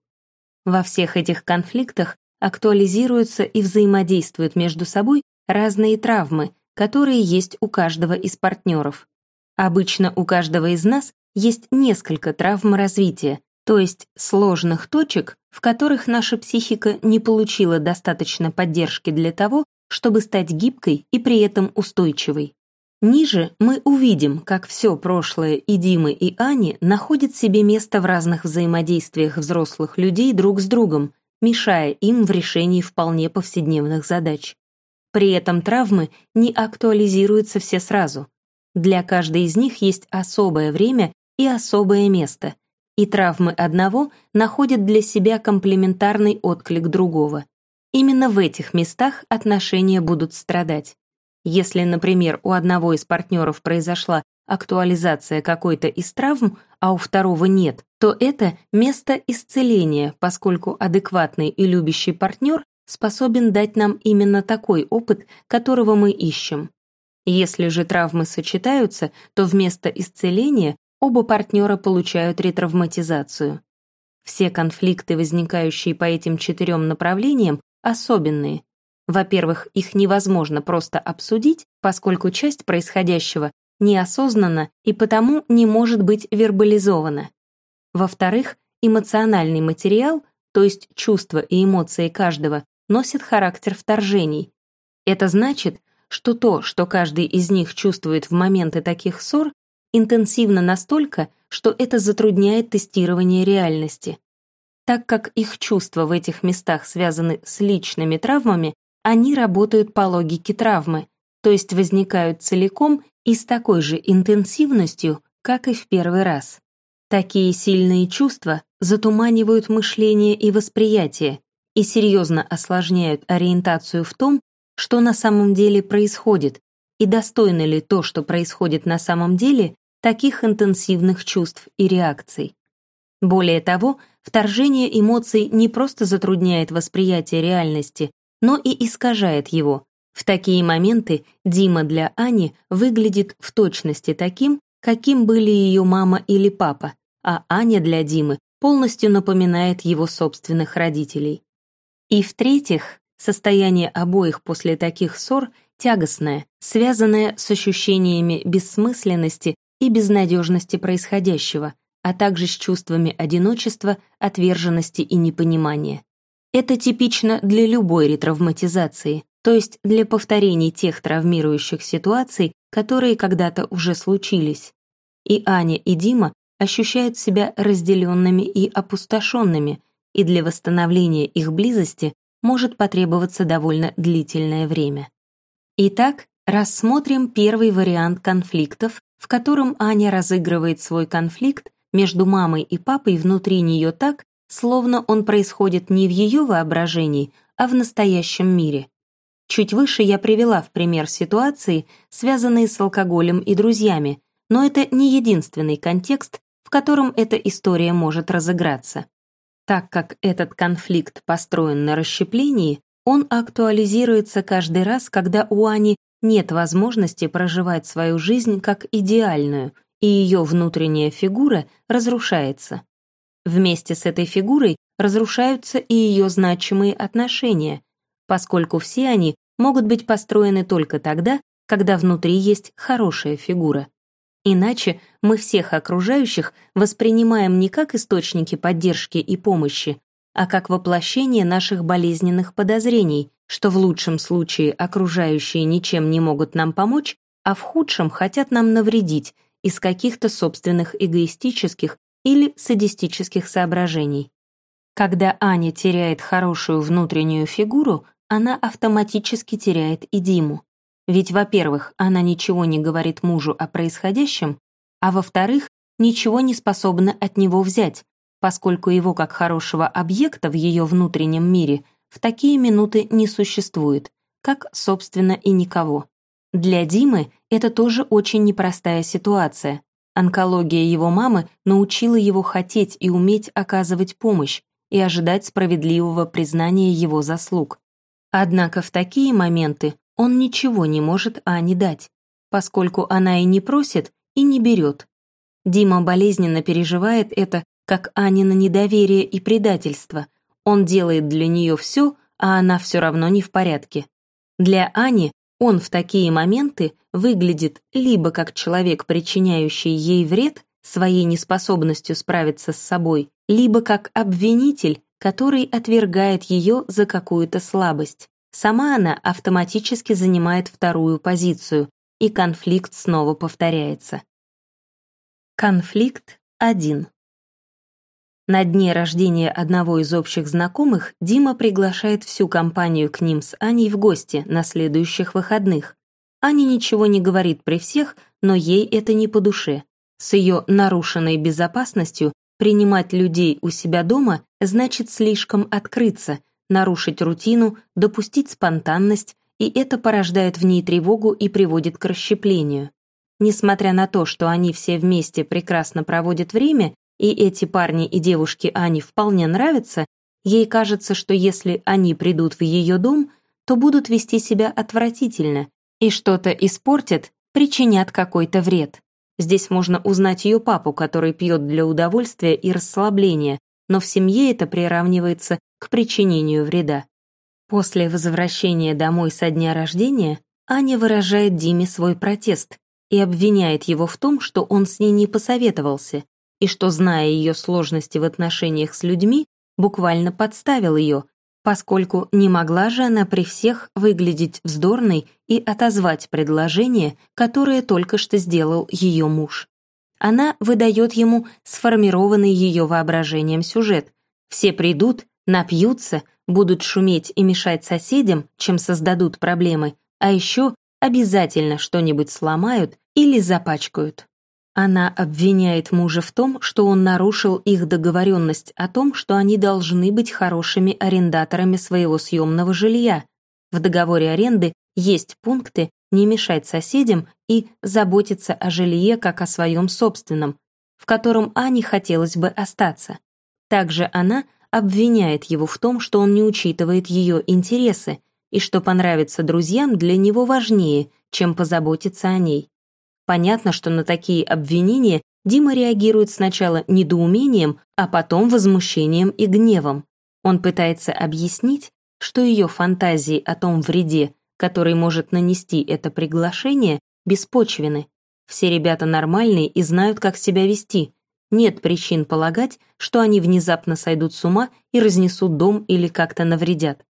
Во всех этих конфликтах актуализируются и взаимодействуют между собой разные травмы, которые есть у каждого из партнеров. Обычно у каждого из нас есть несколько травм развития, то есть сложных точек, в которых наша психика не получила достаточно поддержки для того, чтобы стать гибкой и при этом устойчивой. Ниже мы увидим, как все прошлое и Димы, и Ани находит себе место в разных взаимодействиях взрослых людей друг с другом, мешая им в решении вполне повседневных задач. При этом травмы не актуализируются все сразу. Для каждой из них есть особое время и особое место, и травмы одного находят для себя комплементарный отклик другого. Именно в этих местах отношения будут страдать. Если, например, у одного из партнеров произошла актуализация какой-то из травм, а у второго нет, то это место исцеления, поскольку адекватный и любящий партнер способен дать нам именно такой опыт, которого мы ищем. Если же травмы сочетаются, то вместо исцеления оба партнера получают ретравматизацию. Все конфликты, возникающие по этим четырем направлениям, особенные, во-первых, их невозможно просто обсудить, поскольку часть происходящего неосознанно и потому не может быть вербализована. Во-вторых, эмоциональный материал, то есть чувства и эмоции каждого, носит характер вторжений. Это значит, что то, что каждый из них чувствует в моменты таких ссор, интенсивно настолько, что это затрудняет тестирование реальности. Так как их чувства в этих местах связаны с личными травмами, они работают по логике травмы, то есть возникают целиком и с такой же интенсивностью, как и в первый раз. Такие сильные чувства затуманивают мышление и восприятие и серьезно осложняют ориентацию в том, что на самом деле происходит, и достойно ли то, что происходит на самом деле, таких интенсивных чувств и реакций. Более того, вторжение эмоций не просто затрудняет восприятие реальности, но и искажает его. В такие моменты Дима для Ани выглядит в точности таким, каким были ее мама или папа, а Аня для Димы полностью напоминает его собственных родителей. И в-третьих, состояние обоих после таких ссор тягостное, связанное с ощущениями бессмысленности и безнадежности происходящего, а также с чувствами одиночества, отверженности и непонимания. Это типично для любой ретравматизации, то есть для повторений тех травмирующих ситуаций, которые когда-то уже случились. И Аня, и Дима ощущают себя разделенными и опустошенными, и для восстановления их близости может потребоваться довольно длительное время. Итак, рассмотрим первый вариант конфликтов, в котором Аня разыгрывает свой конфликт между мамой и папой внутри нее так, словно он происходит не в ее воображении, а в настоящем мире. Чуть выше я привела в пример ситуации, связанные с алкоголем и друзьями, но это не единственный контекст, в котором эта история может разыграться. Так как этот конфликт построен на расщеплении, он актуализируется каждый раз, когда у Ани нет возможности проживать свою жизнь как идеальную, и ее внутренняя фигура разрушается. Вместе с этой фигурой разрушаются и ее значимые отношения, поскольку все они могут быть построены только тогда, когда внутри есть хорошая фигура. Иначе мы всех окружающих воспринимаем не как источники поддержки и помощи, а как воплощение наших болезненных подозрений, что в лучшем случае окружающие ничем не могут нам помочь, а в худшем хотят нам навредить из каких-то собственных эгоистических или садистических соображений. Когда Аня теряет хорошую внутреннюю фигуру, она автоматически теряет и Диму. Ведь, во-первых, она ничего не говорит мужу о происходящем, а во-вторых, ничего не способна от него взять, поскольку его как хорошего объекта в ее внутреннем мире в такие минуты не существует, как, собственно, и никого. Для Димы это тоже очень непростая ситуация, Онкология его мамы научила его хотеть и уметь оказывать помощь и ожидать справедливого признания его заслуг. Однако в такие моменты он ничего не может Ане дать, поскольку она и не просит, и не берет. Дима болезненно переживает это как Анина недоверие и предательство. Он делает для нее все, а она все равно не в порядке. Для Ани он в такие моменты выглядит либо как человек, причиняющий ей вред своей неспособностью справиться с собой, либо как обвинитель, который отвергает ее за какую-то слабость. Сама она автоматически занимает вторую позицию, и конфликт снова повторяется. Конфликт 1. На дне рождения одного из общих знакомых Дима приглашает всю компанию к ним с Аней в гости на следующих выходных. Аня ничего не говорит при всех, но ей это не по душе. С ее нарушенной безопасностью принимать людей у себя дома значит слишком открыться, нарушить рутину, допустить спонтанность, и это порождает в ней тревогу и приводит к расщеплению. Несмотря на то, что они все вместе прекрасно проводят время, и эти парни и девушки Ани вполне нравятся, ей кажется, что если они придут в ее дом, то будут вести себя отвратительно и что-то испортят, причинят какой-то вред. Здесь можно узнать ее папу, который пьет для удовольствия и расслабления, но в семье это приравнивается к причинению вреда. После возвращения домой со дня рождения Аня выражает Диме свой протест и обвиняет его в том, что он с ней не посоветовался, и что, зная ее сложности в отношениях с людьми, буквально подставил ее, поскольку не могла же она при всех выглядеть вздорной и отозвать предложение, которое только что сделал ее муж. Она выдает ему сформированный ее воображением сюжет. Все придут, напьются, будут шуметь и мешать соседям, чем создадут проблемы, а еще обязательно что-нибудь сломают или запачкают. Она обвиняет мужа в том, что он нарушил их договоренность о том, что они должны быть хорошими арендаторами своего съемного жилья. В договоре аренды есть пункты не мешать соседям и заботиться о жилье как о своем собственном, в котором Ане хотелось бы остаться. Также она обвиняет его в том, что он не учитывает ее интересы и что понравиться друзьям для него важнее, чем позаботиться о ней. Понятно, что на такие обвинения Дима реагирует сначала недоумением, а потом возмущением и гневом. Он пытается объяснить, что ее фантазии о том вреде, который может нанести это приглашение, беспочвены. Все ребята нормальные и знают, как себя вести. Нет причин полагать, что они внезапно сойдут с ума и разнесут дом или как-то навредят.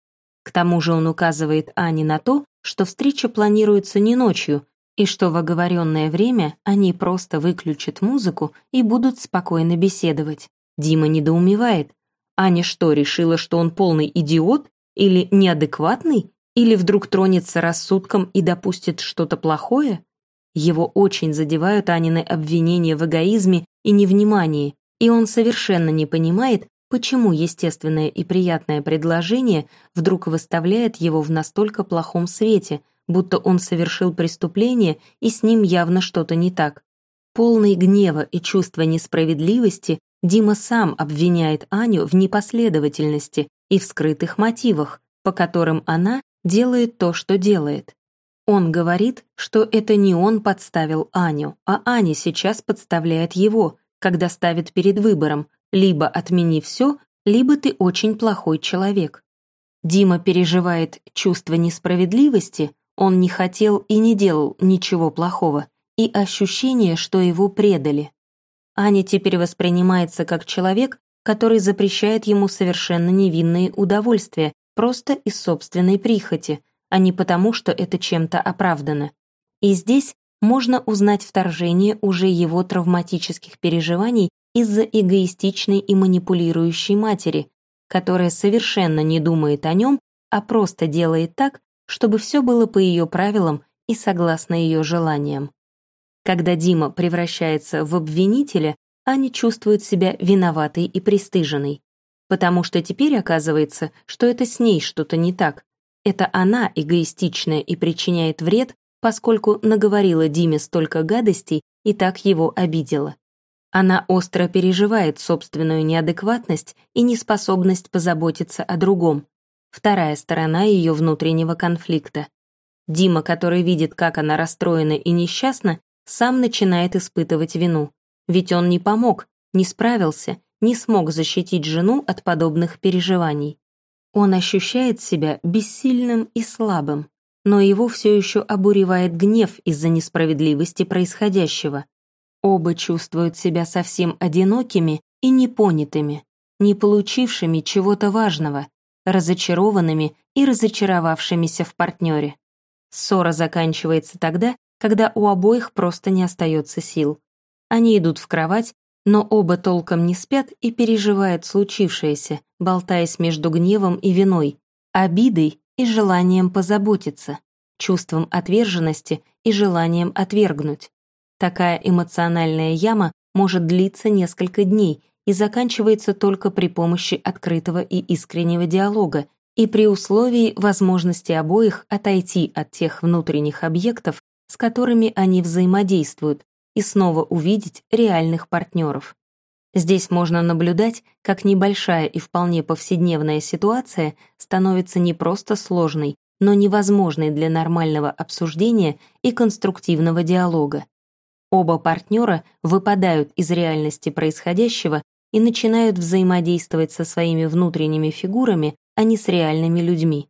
К тому же он указывает Ане на то, что встреча планируется не ночью, и что в оговоренное время они просто выключат музыку и будут спокойно беседовать. Дима недоумевает. Аня что, решила, что он полный идиот? Или неадекватный? Или вдруг тронется рассудком и допустит что-то плохое? Его очень задевают Анины обвинения в эгоизме и невнимании, и он совершенно не понимает, почему естественное и приятное предложение вдруг выставляет его в настолько плохом свете – будто он совершил преступление и с ним явно что-то не так. Полный гнева и чувства несправедливости, Дима сам обвиняет Аню в непоследовательности и в скрытых мотивах, по которым она делает то, что делает. Он говорит, что это не он подставил Аню, а Аня сейчас подставляет его, когда ставит перед выбором либо отмени все, либо ты очень плохой человек. Дима переживает чувство несправедливости, он не хотел и не делал ничего плохого, и ощущение, что его предали. Аня теперь воспринимается как человек, который запрещает ему совершенно невинные удовольствия, просто из собственной прихоти, а не потому, что это чем-то оправдано. И здесь можно узнать вторжение уже его травматических переживаний из-за эгоистичной и манипулирующей матери, которая совершенно не думает о нем, а просто делает так, чтобы все было по ее правилам и согласно ее желаниям. Когда Дима превращается в обвинителя, Аня чувствует себя виноватой и пристыженной, потому что теперь оказывается, что это с ней что-то не так. Это она эгоистичная и причиняет вред, поскольку наговорила Диме столько гадостей и так его обидела. Она остро переживает собственную неадекватность и неспособность позаботиться о другом, вторая сторона ее внутреннего конфликта. Дима, который видит, как она расстроена и несчастна, сам начинает испытывать вину. Ведь он не помог, не справился, не смог защитить жену от подобных переживаний. Он ощущает себя бессильным и слабым, но его все еще обуревает гнев из-за несправедливости происходящего. Оба чувствуют себя совсем одинокими и непонятыми, не получившими чего-то важного, разочарованными и разочаровавшимися в партнере. Ссора заканчивается тогда, когда у обоих просто не остается сил. Они идут в кровать, но оба толком не спят и переживают случившееся, болтаясь между гневом и виной, обидой и желанием позаботиться, чувством отверженности и желанием отвергнуть. Такая эмоциональная яма может длиться несколько дней и заканчивается только при помощи открытого и искреннего диалога и при условии возможности обоих отойти от тех внутренних объектов, с которыми они взаимодействуют, и снова увидеть реальных партнеров. Здесь можно наблюдать, как небольшая и вполне повседневная ситуация становится не просто сложной, но невозможной для нормального обсуждения и конструктивного диалога. Оба партнера выпадают из реальности происходящего и начинают взаимодействовать со своими внутренними фигурами, а не с реальными людьми.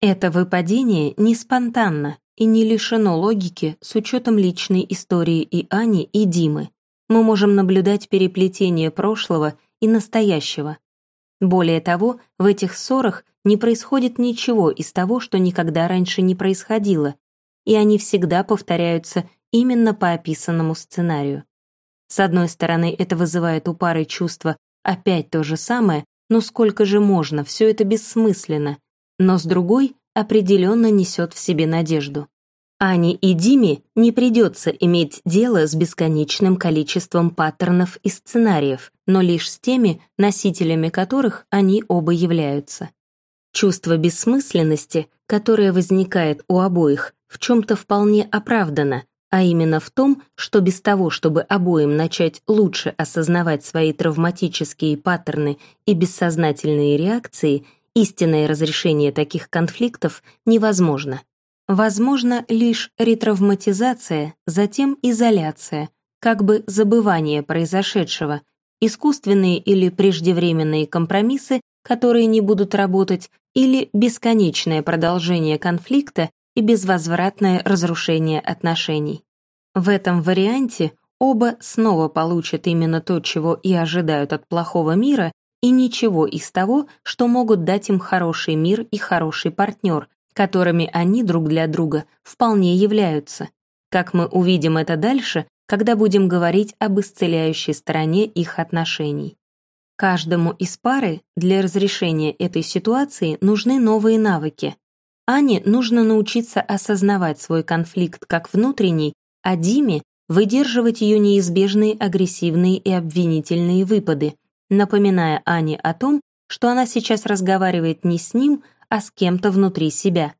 Это выпадение не спонтанно и не лишено логики с учетом личной истории и Ани, и Димы, мы можем наблюдать переплетение прошлого и настоящего. Более того, в этих ссорах не происходит ничего из того, что никогда раньше не происходило, и они всегда повторяются именно по описанному сценарию. С одной стороны, это вызывает у пары чувство «опять то же самое», но сколько же можно, все это бессмысленно, но с другой определенно несет в себе надежду. Ане и Диме не придется иметь дело с бесконечным количеством паттернов и сценариев, но лишь с теми, носителями которых они оба являются. Чувство бессмысленности, которое возникает у обоих, в чем-то вполне оправдано, а именно в том, что без того, чтобы обоим начать лучше осознавать свои травматические паттерны и бессознательные реакции, истинное разрешение таких конфликтов невозможно. Возможно лишь ретравматизация, затем изоляция, как бы забывание произошедшего, искусственные или преждевременные компромиссы, которые не будут работать, или бесконечное продолжение конфликта и безвозвратное разрушение отношений. В этом варианте оба снова получат именно то, чего и ожидают от плохого мира, и ничего из того, что могут дать им хороший мир и хороший партнер, которыми они друг для друга вполне являются. Как мы увидим это дальше, когда будем говорить об исцеляющей стороне их отношений. Каждому из пары для разрешения этой ситуации нужны новые навыки. Ане нужно научиться осознавать свой конфликт как внутренний, а Диме выдерживать ее неизбежные агрессивные и обвинительные выпады, напоминая Ане о том, что она сейчас разговаривает не с ним, а с кем-то внутри себя.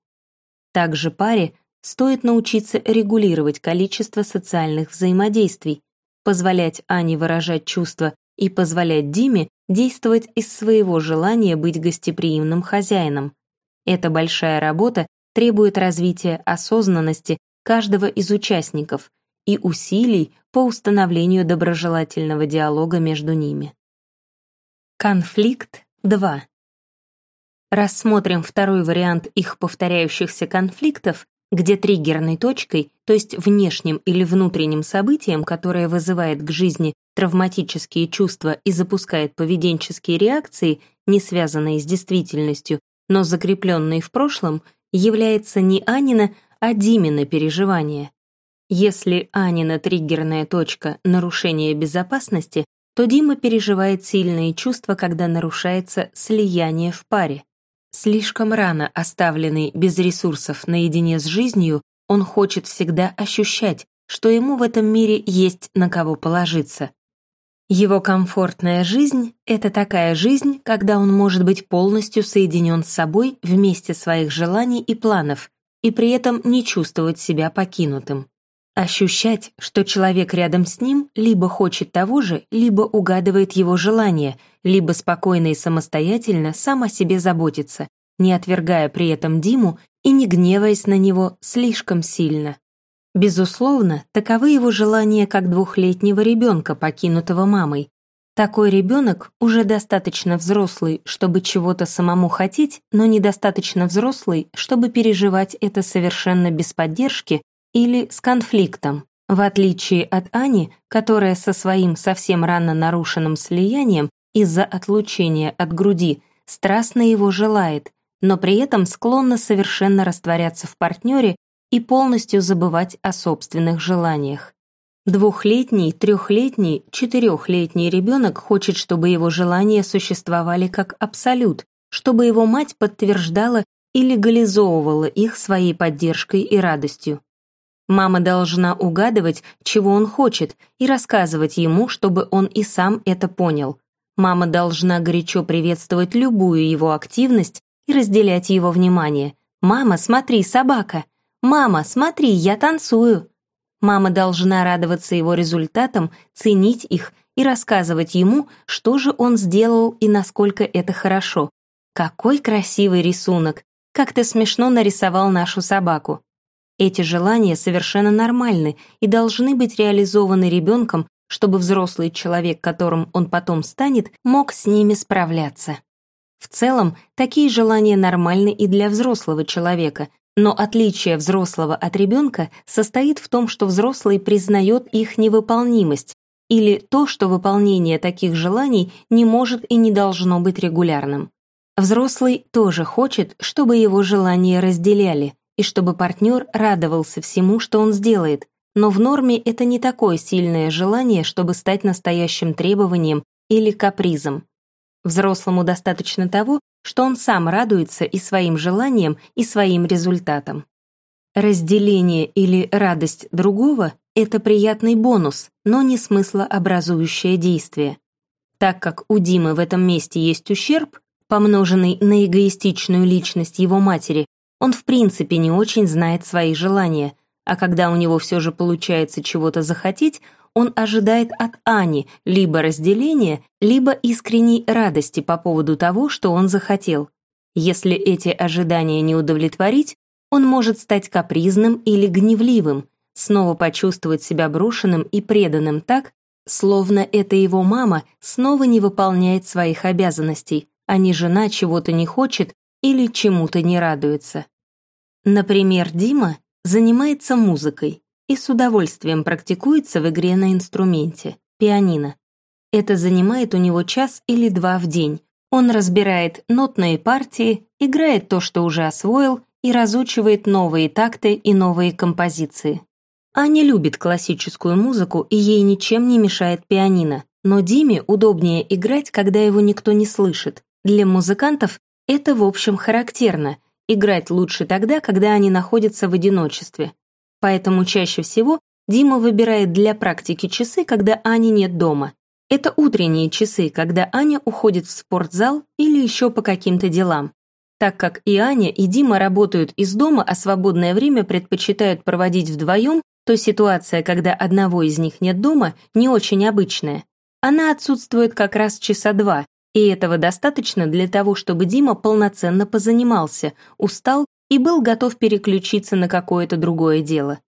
Также паре стоит научиться регулировать количество социальных взаимодействий, позволять Ане выражать чувства и позволять Диме действовать из своего желания быть гостеприимным хозяином. Эта большая работа требует развития осознанности каждого из участников и усилий по установлению доброжелательного диалога между ними. Конфликт 2. Рассмотрим второй вариант их повторяющихся конфликтов, где триггерной точкой, то есть внешним или внутренним событием, которое вызывает к жизни травматические чувства и запускает поведенческие реакции, не связанные с действительностью, но закрепленные в прошлом, является не Анина, а Димина переживание. Если Анина триггерная точка — нарушение безопасности, то Дима переживает сильные чувства, когда нарушается слияние в паре. Слишком рано оставленный без ресурсов наедине с жизнью, он хочет всегда ощущать, что ему в этом мире есть на кого положиться. Его комфортная жизнь — это такая жизнь, когда он может быть полностью соединен с собой вместе своих желаний и планов, и при этом не чувствовать себя покинутым. Ощущать, что человек рядом с ним либо хочет того же, либо угадывает его желания, либо спокойно и самостоятельно сам о себе заботится, не отвергая при этом Диму и не гневаясь на него слишком сильно. Безусловно, таковы его желания как двухлетнего ребенка, покинутого мамой. Такой ребенок уже достаточно взрослый, чтобы чего-то самому хотеть, но недостаточно взрослый, чтобы переживать это совершенно без поддержки или с конфликтом, в отличие от Ани, которая со своим совсем рано нарушенным слиянием из-за отлучения от груди страстно его желает, но при этом склонна совершенно растворяться в партнере и полностью забывать о собственных желаниях. Двухлетний, трехлетний, четырехлетний ребенок хочет, чтобы его желания существовали как абсолют, чтобы его мать подтверждала и легализовывала их своей поддержкой и радостью. Мама должна угадывать, чего он хочет, и рассказывать ему, чтобы он и сам это понял. Мама должна горячо приветствовать любую его активность и разделять его внимание. «Мама, смотри, собака!» «Мама, смотри, я танцую!» Мама должна радоваться его результатам, ценить их и рассказывать ему, что же он сделал и насколько это хорошо. «Какой красивый рисунок! Как ты смешно нарисовал нашу собаку!» Эти желания совершенно нормальны и должны быть реализованы ребенком, чтобы взрослый человек, которым он потом станет, мог с ними справляться. В целом, такие желания нормальны и для взрослого человека, но отличие взрослого от ребенка состоит в том, что взрослый признает их невыполнимость или то, что выполнение таких желаний не может и не должно быть регулярным. Взрослый тоже хочет, чтобы его желания разделяли и чтобы партнер радовался всему, что он сделает, но в норме это не такое сильное желание, чтобы стать настоящим требованием или капризом. Взрослому достаточно того, что он сам радуется и своим желаниям, и своим результатам. Разделение или радость другого — это приятный бонус, но не смыслообразующее действие. Так как у Димы в этом месте есть ущерб, помноженный на эгоистичную личность его матери, он в принципе не очень знает свои желания, а когда у него все же получается чего-то захотеть, он ожидает от Ани либо разделения, либо искренней радости по поводу того, что он захотел. Если эти ожидания не удовлетворить, он может стать капризным или гневливым, снова почувствовать себя брошенным и преданным так, словно это его мама снова не выполняет своих обязанностей, а не жена чего-то не хочет или чему-то не радуется. Например, Дима занимается музыкой, и с удовольствием практикуется в игре на инструменте — пианино. Это занимает у него час или два в день. Он разбирает нотные партии, играет то, что уже освоил, и разучивает новые такты и новые композиции. Аня любит классическую музыку, и ей ничем не мешает пианино, но Диме удобнее играть, когда его никто не слышит. Для музыкантов это, в общем, характерно. Играть лучше тогда, когда они находятся в одиночестве. Поэтому чаще всего Дима выбирает для практики часы, когда Ани нет дома. Это утренние часы, когда Аня уходит в спортзал или еще по каким-то делам. Так как и Аня, и Дима работают из дома, а свободное время предпочитают проводить вдвоем, то ситуация, когда одного из них нет дома, не очень обычная. Она отсутствует как раз часа два, и этого достаточно для того, чтобы Дима полноценно позанимался, устал и был готов переключиться на какое-то другое дело.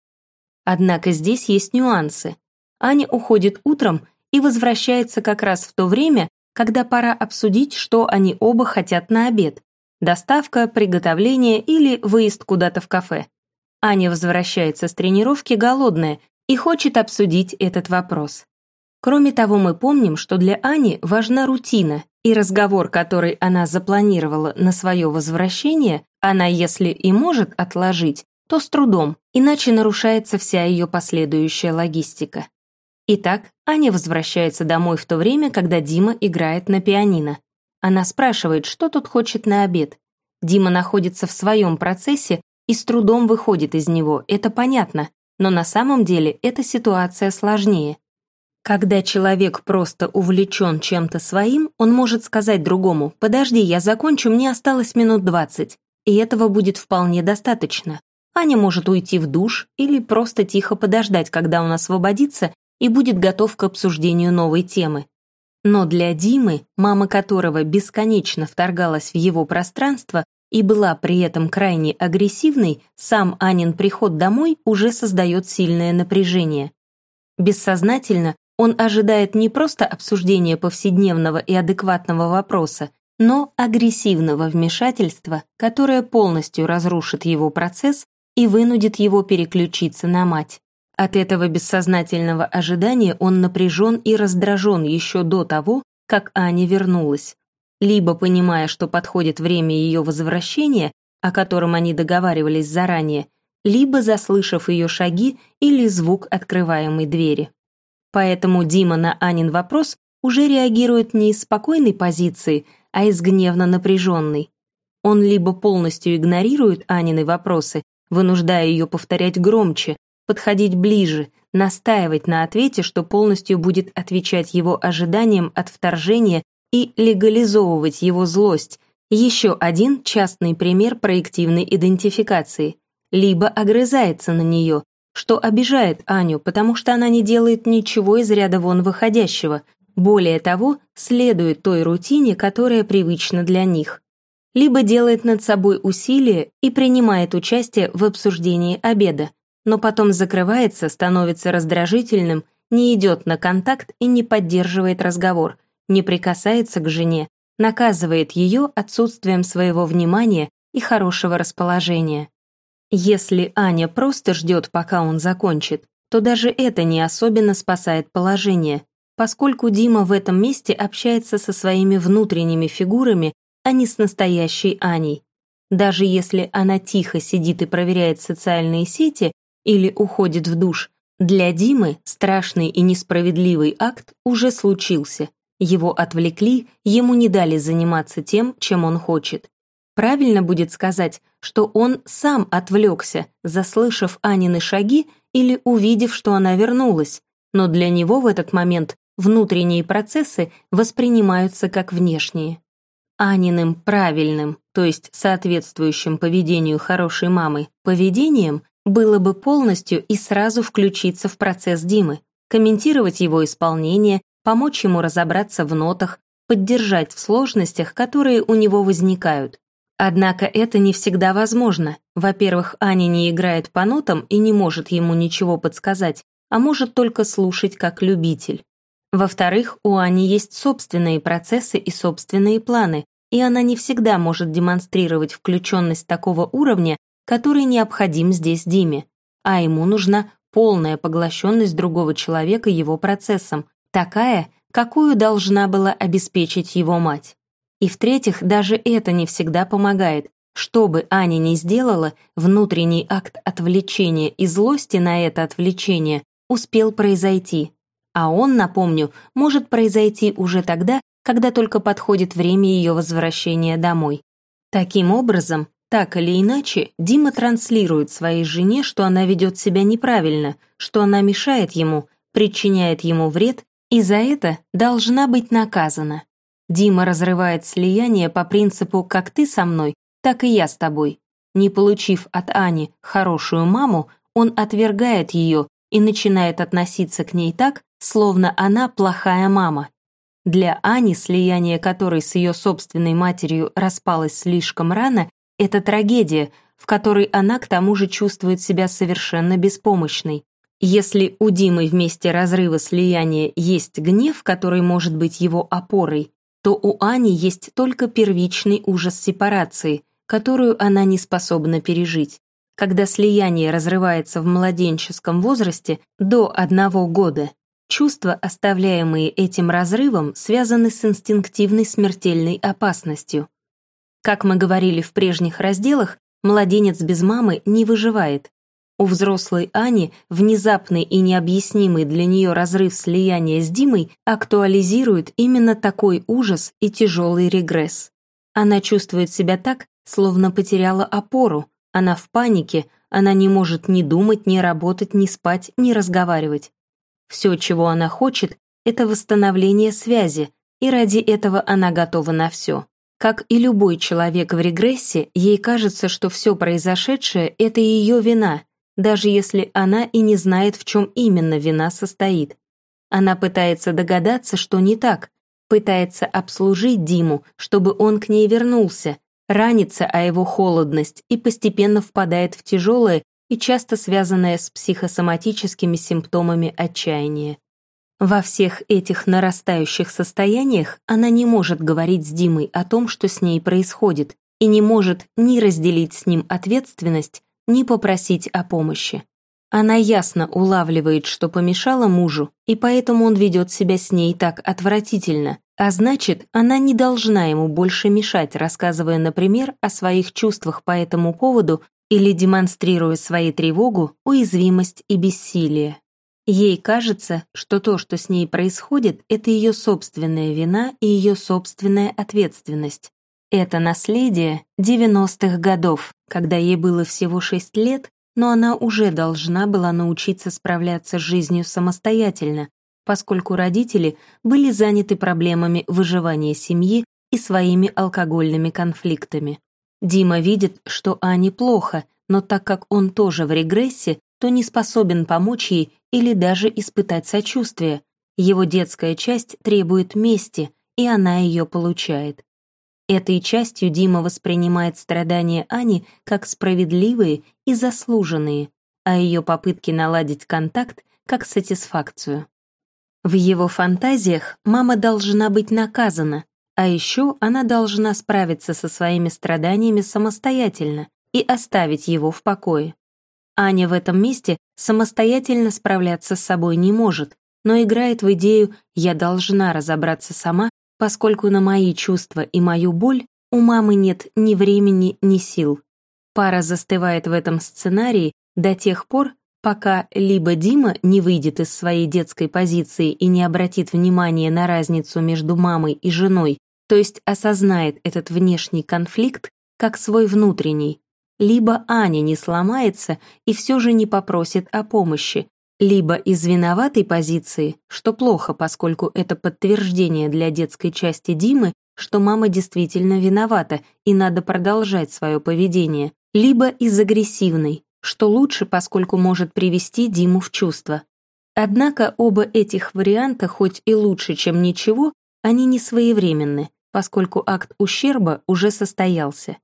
Однако здесь есть нюансы. Аня уходит утром и возвращается как раз в то время, когда пора обсудить, что они оба хотят на обед. Доставка, приготовление или выезд куда-то в кафе. Аня возвращается с тренировки голодная и хочет обсудить этот вопрос. Кроме того, мы помним, что для Ани важна рутина, и разговор, который она запланировала на свое возвращение, она, если и может отложить, то с трудом, иначе нарушается вся ее последующая логистика. Итак, Аня возвращается домой в то время, когда Дима играет на пианино. Она спрашивает, что тут хочет на обед. Дима находится в своем процессе и с трудом выходит из него, это понятно, но на самом деле эта ситуация сложнее. Когда человек просто увлечен чем-то своим, он может сказать другому «Подожди, я закончу, мне осталось минут двадцать». И этого будет вполне достаточно. Аня может уйти в душ или просто тихо подождать, когда он освободится и будет готов к обсуждению новой темы. Но для Димы, мама которого бесконечно вторгалась в его пространство и была при этом крайне агрессивной, сам Анин приход домой уже создает сильное напряжение. Бессознательно он ожидает не просто обсуждения повседневного и адекватного вопроса, но агрессивного вмешательства, которое полностью разрушит его процесс и вынудит его переключиться на мать. От этого бессознательного ожидания он напряжен и раздражен еще до того, как Аня вернулась. либо понимая, что подходит время ее возвращения, о котором они договаривались заранее, либо заслышав ее шаги или звук открываемой двери. Поэтому Дима на Анин вопрос уже реагирует не из спокойной позиции, а из гневно напряженной. Он либо полностью игнорирует Анины вопросы, вынуждая ее повторять громче, подходить ближе, настаивать на ответе, что полностью будет отвечать его ожиданиям от вторжения и легализовывать его злость. Еще один частный пример проективной идентификации. Либо огрызается на нее, что обижает Аню, потому что она не делает ничего из ряда вон выходящего, более того, следует той рутине, которая привычна для них. Либо делает над собой усилие и принимает участие в обсуждении обеда, но потом закрывается, становится раздражительным, не идет на контакт и не поддерживает разговор, не прикасается к жене, наказывает ее отсутствием своего внимания и хорошего расположения. Если Аня просто ждет, пока он закончит, то даже это не особенно спасает положение, поскольку Дима в этом месте общается со своими внутренними фигурами, а не с настоящей Аней. Даже если она тихо сидит и проверяет социальные сети или уходит в душ, для Димы страшный и несправедливый акт уже случился. Его отвлекли, ему не дали заниматься тем, чем он хочет. Правильно будет сказать, что он сам отвлекся, заслышав Анины шаги или увидев, что она вернулась, но для него в этот момент внутренние процессы воспринимаются как внешние. Аниным правильным, то есть соответствующим поведению хорошей мамы, поведением было бы полностью и сразу включиться в процесс Димы, комментировать его исполнение, помочь ему разобраться в нотах, поддержать в сложностях, которые у него возникают. Однако это не всегда возможно. Во-первых, Аня не играет по нотам и не может ему ничего подсказать, а может только слушать как любитель. Во-вторых, у Ани есть собственные процессы и собственные планы, и она не всегда может демонстрировать включенность такого уровня, который необходим здесь Диме, а ему нужна полная поглощенность другого человека его процессом, такая, какую должна была обеспечить его мать. И в-третьих, даже это не всегда помогает. Что бы Аня ни сделала, внутренний акт отвлечения и злости на это отвлечение успел произойти, а он, напомню, может произойти уже тогда, когда только подходит время ее возвращения домой. Таким образом, так или иначе, Дима транслирует своей жене, что она ведет себя неправильно, что она мешает ему, причиняет ему вред и за это должна быть наказана. Дима разрывает слияние по принципу «как ты со мной, так и я с тобой». Не получив от Ани хорошую маму, он отвергает ее и начинает относиться к ней так, словно она плохая мама. Для Ани, слияние которой с ее собственной матерью распалось слишком рано, это трагедия, в которой она к тому же чувствует себя совершенно беспомощной. Если у Димы вместе разрыва слияния есть гнев, который может быть его опорой, то у Ани есть только первичный ужас сепарации, которую она не способна пережить. Когда слияние разрывается в младенческом возрасте до одного года, Чувства, оставляемые этим разрывом, связаны с инстинктивной смертельной опасностью. Как мы говорили в прежних разделах, младенец без мамы не выживает. У взрослой Ани внезапный и необъяснимый для нее разрыв слияния с Димой актуализирует именно такой ужас и тяжелый регресс. Она чувствует себя так, словно потеряла опору, она в панике, она не может ни думать, ни работать, ни спать, ни разговаривать. Все, чего она хочет, это восстановление связи, и ради этого она готова на все. Как и любой человек в регрессе, ей кажется, что все произошедшее — это ее вина, даже если она и не знает, в чем именно вина состоит. Она пытается догадаться, что не так, пытается обслужить Диму, чтобы он к ней вернулся, ранится о его холодность и постепенно впадает в тяжелое и часто связанная с психосоматическими симптомами отчаяния. Во всех этих нарастающих состояниях она не может говорить с Димой о том, что с ней происходит, и не может ни разделить с ним ответственность, ни попросить о помощи. Она ясно улавливает, что помешала мужу, и поэтому он ведет себя с ней так отвратительно, а значит, она не должна ему больше мешать, рассказывая, например, о своих чувствах по этому поводу или демонстрируя своей тревогу, уязвимость и бессилие. Ей кажется, что то, что с ней происходит, это ее собственная вина и ее собственная ответственность. Это наследие 90-х годов, когда ей было всего 6 лет, но она уже должна была научиться справляться с жизнью самостоятельно, поскольку родители были заняты проблемами выживания семьи и своими алкогольными конфликтами. Дима видит, что Ане плохо, но так как он тоже в регрессе, то не способен помочь ей или даже испытать сочувствие. Его детская часть требует мести, и она ее получает. Этой частью Дима воспринимает страдания Ани как справедливые и заслуженные, а ее попытки наладить контакт как сатисфакцию. В его фантазиях мама должна быть наказана, а еще она должна справиться со своими страданиями самостоятельно и оставить его в покое. Аня в этом месте самостоятельно справляться с собой не может, но играет в идею «я должна разобраться сама поскольку на мои чувства и мою боль у мамы нет ни времени, ни сил. Пара застывает в этом сценарии до тех пор, пока либо Дима не выйдет из своей детской позиции и не обратит внимания на разницу между мамой и женой, то есть осознает этот внешний конфликт как свой внутренний, либо Аня не сломается и все же не попросит о помощи, либо из виноватой позиции, что плохо, поскольку это подтверждение для детской части Димы, что мама действительно виновата и надо продолжать свое поведение, либо из агрессивной, что лучше, поскольку может привести Диму в чувство. Однако оба этих варианта, хоть и лучше, чем ничего, они не своевременны, поскольку акт ущерба уже состоялся.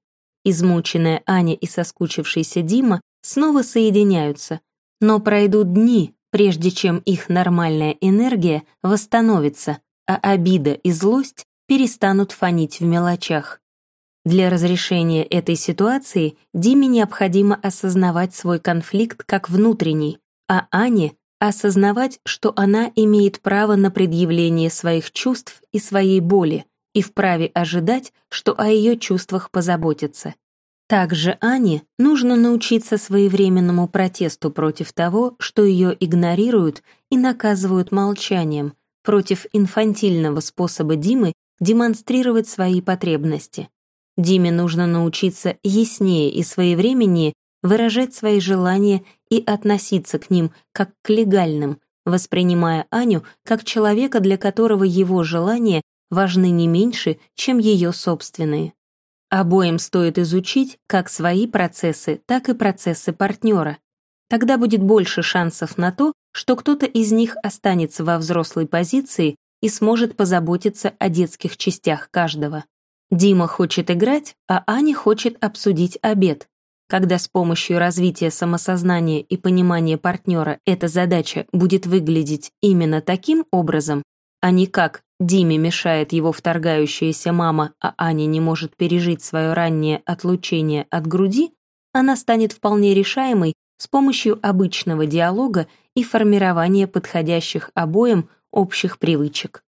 Измученная Аня и соскучившийся Дима снова соединяются, но пройдут дни, прежде чем их нормальная энергия восстановится, а обида и злость перестанут фонить в мелочах. Для разрешения этой ситуации Диме необходимо осознавать свой конфликт как внутренний, а Ане — осознавать, что она имеет право на предъявление своих чувств и своей боли и вправе ожидать, что о ее чувствах позаботятся. Также Ане нужно научиться своевременному протесту против того, что ее игнорируют и наказывают молчанием, против инфантильного способа Димы демонстрировать свои потребности. Диме нужно научиться яснее и своевременнее выражать свои желания и относиться к ним как к легальным, воспринимая Аню как человека, для которого его желания важны не меньше, чем ее собственные. Обоим стоит изучить как свои процессы, так и процессы партнера. Тогда будет больше шансов на то, что кто-то из них останется во взрослой позиции и сможет позаботиться о детских частях каждого. Дима хочет играть, а Аня хочет обсудить обед. Когда с помощью развития самосознания и понимания партнера эта задача будет выглядеть именно таким образом, а не как Диме мешает его вторгающаяся мама, а Аня не может пережить свое раннее отлучение от груди, она станет вполне решаемой с помощью обычного диалога и формирования подходящих обоим общих привычек.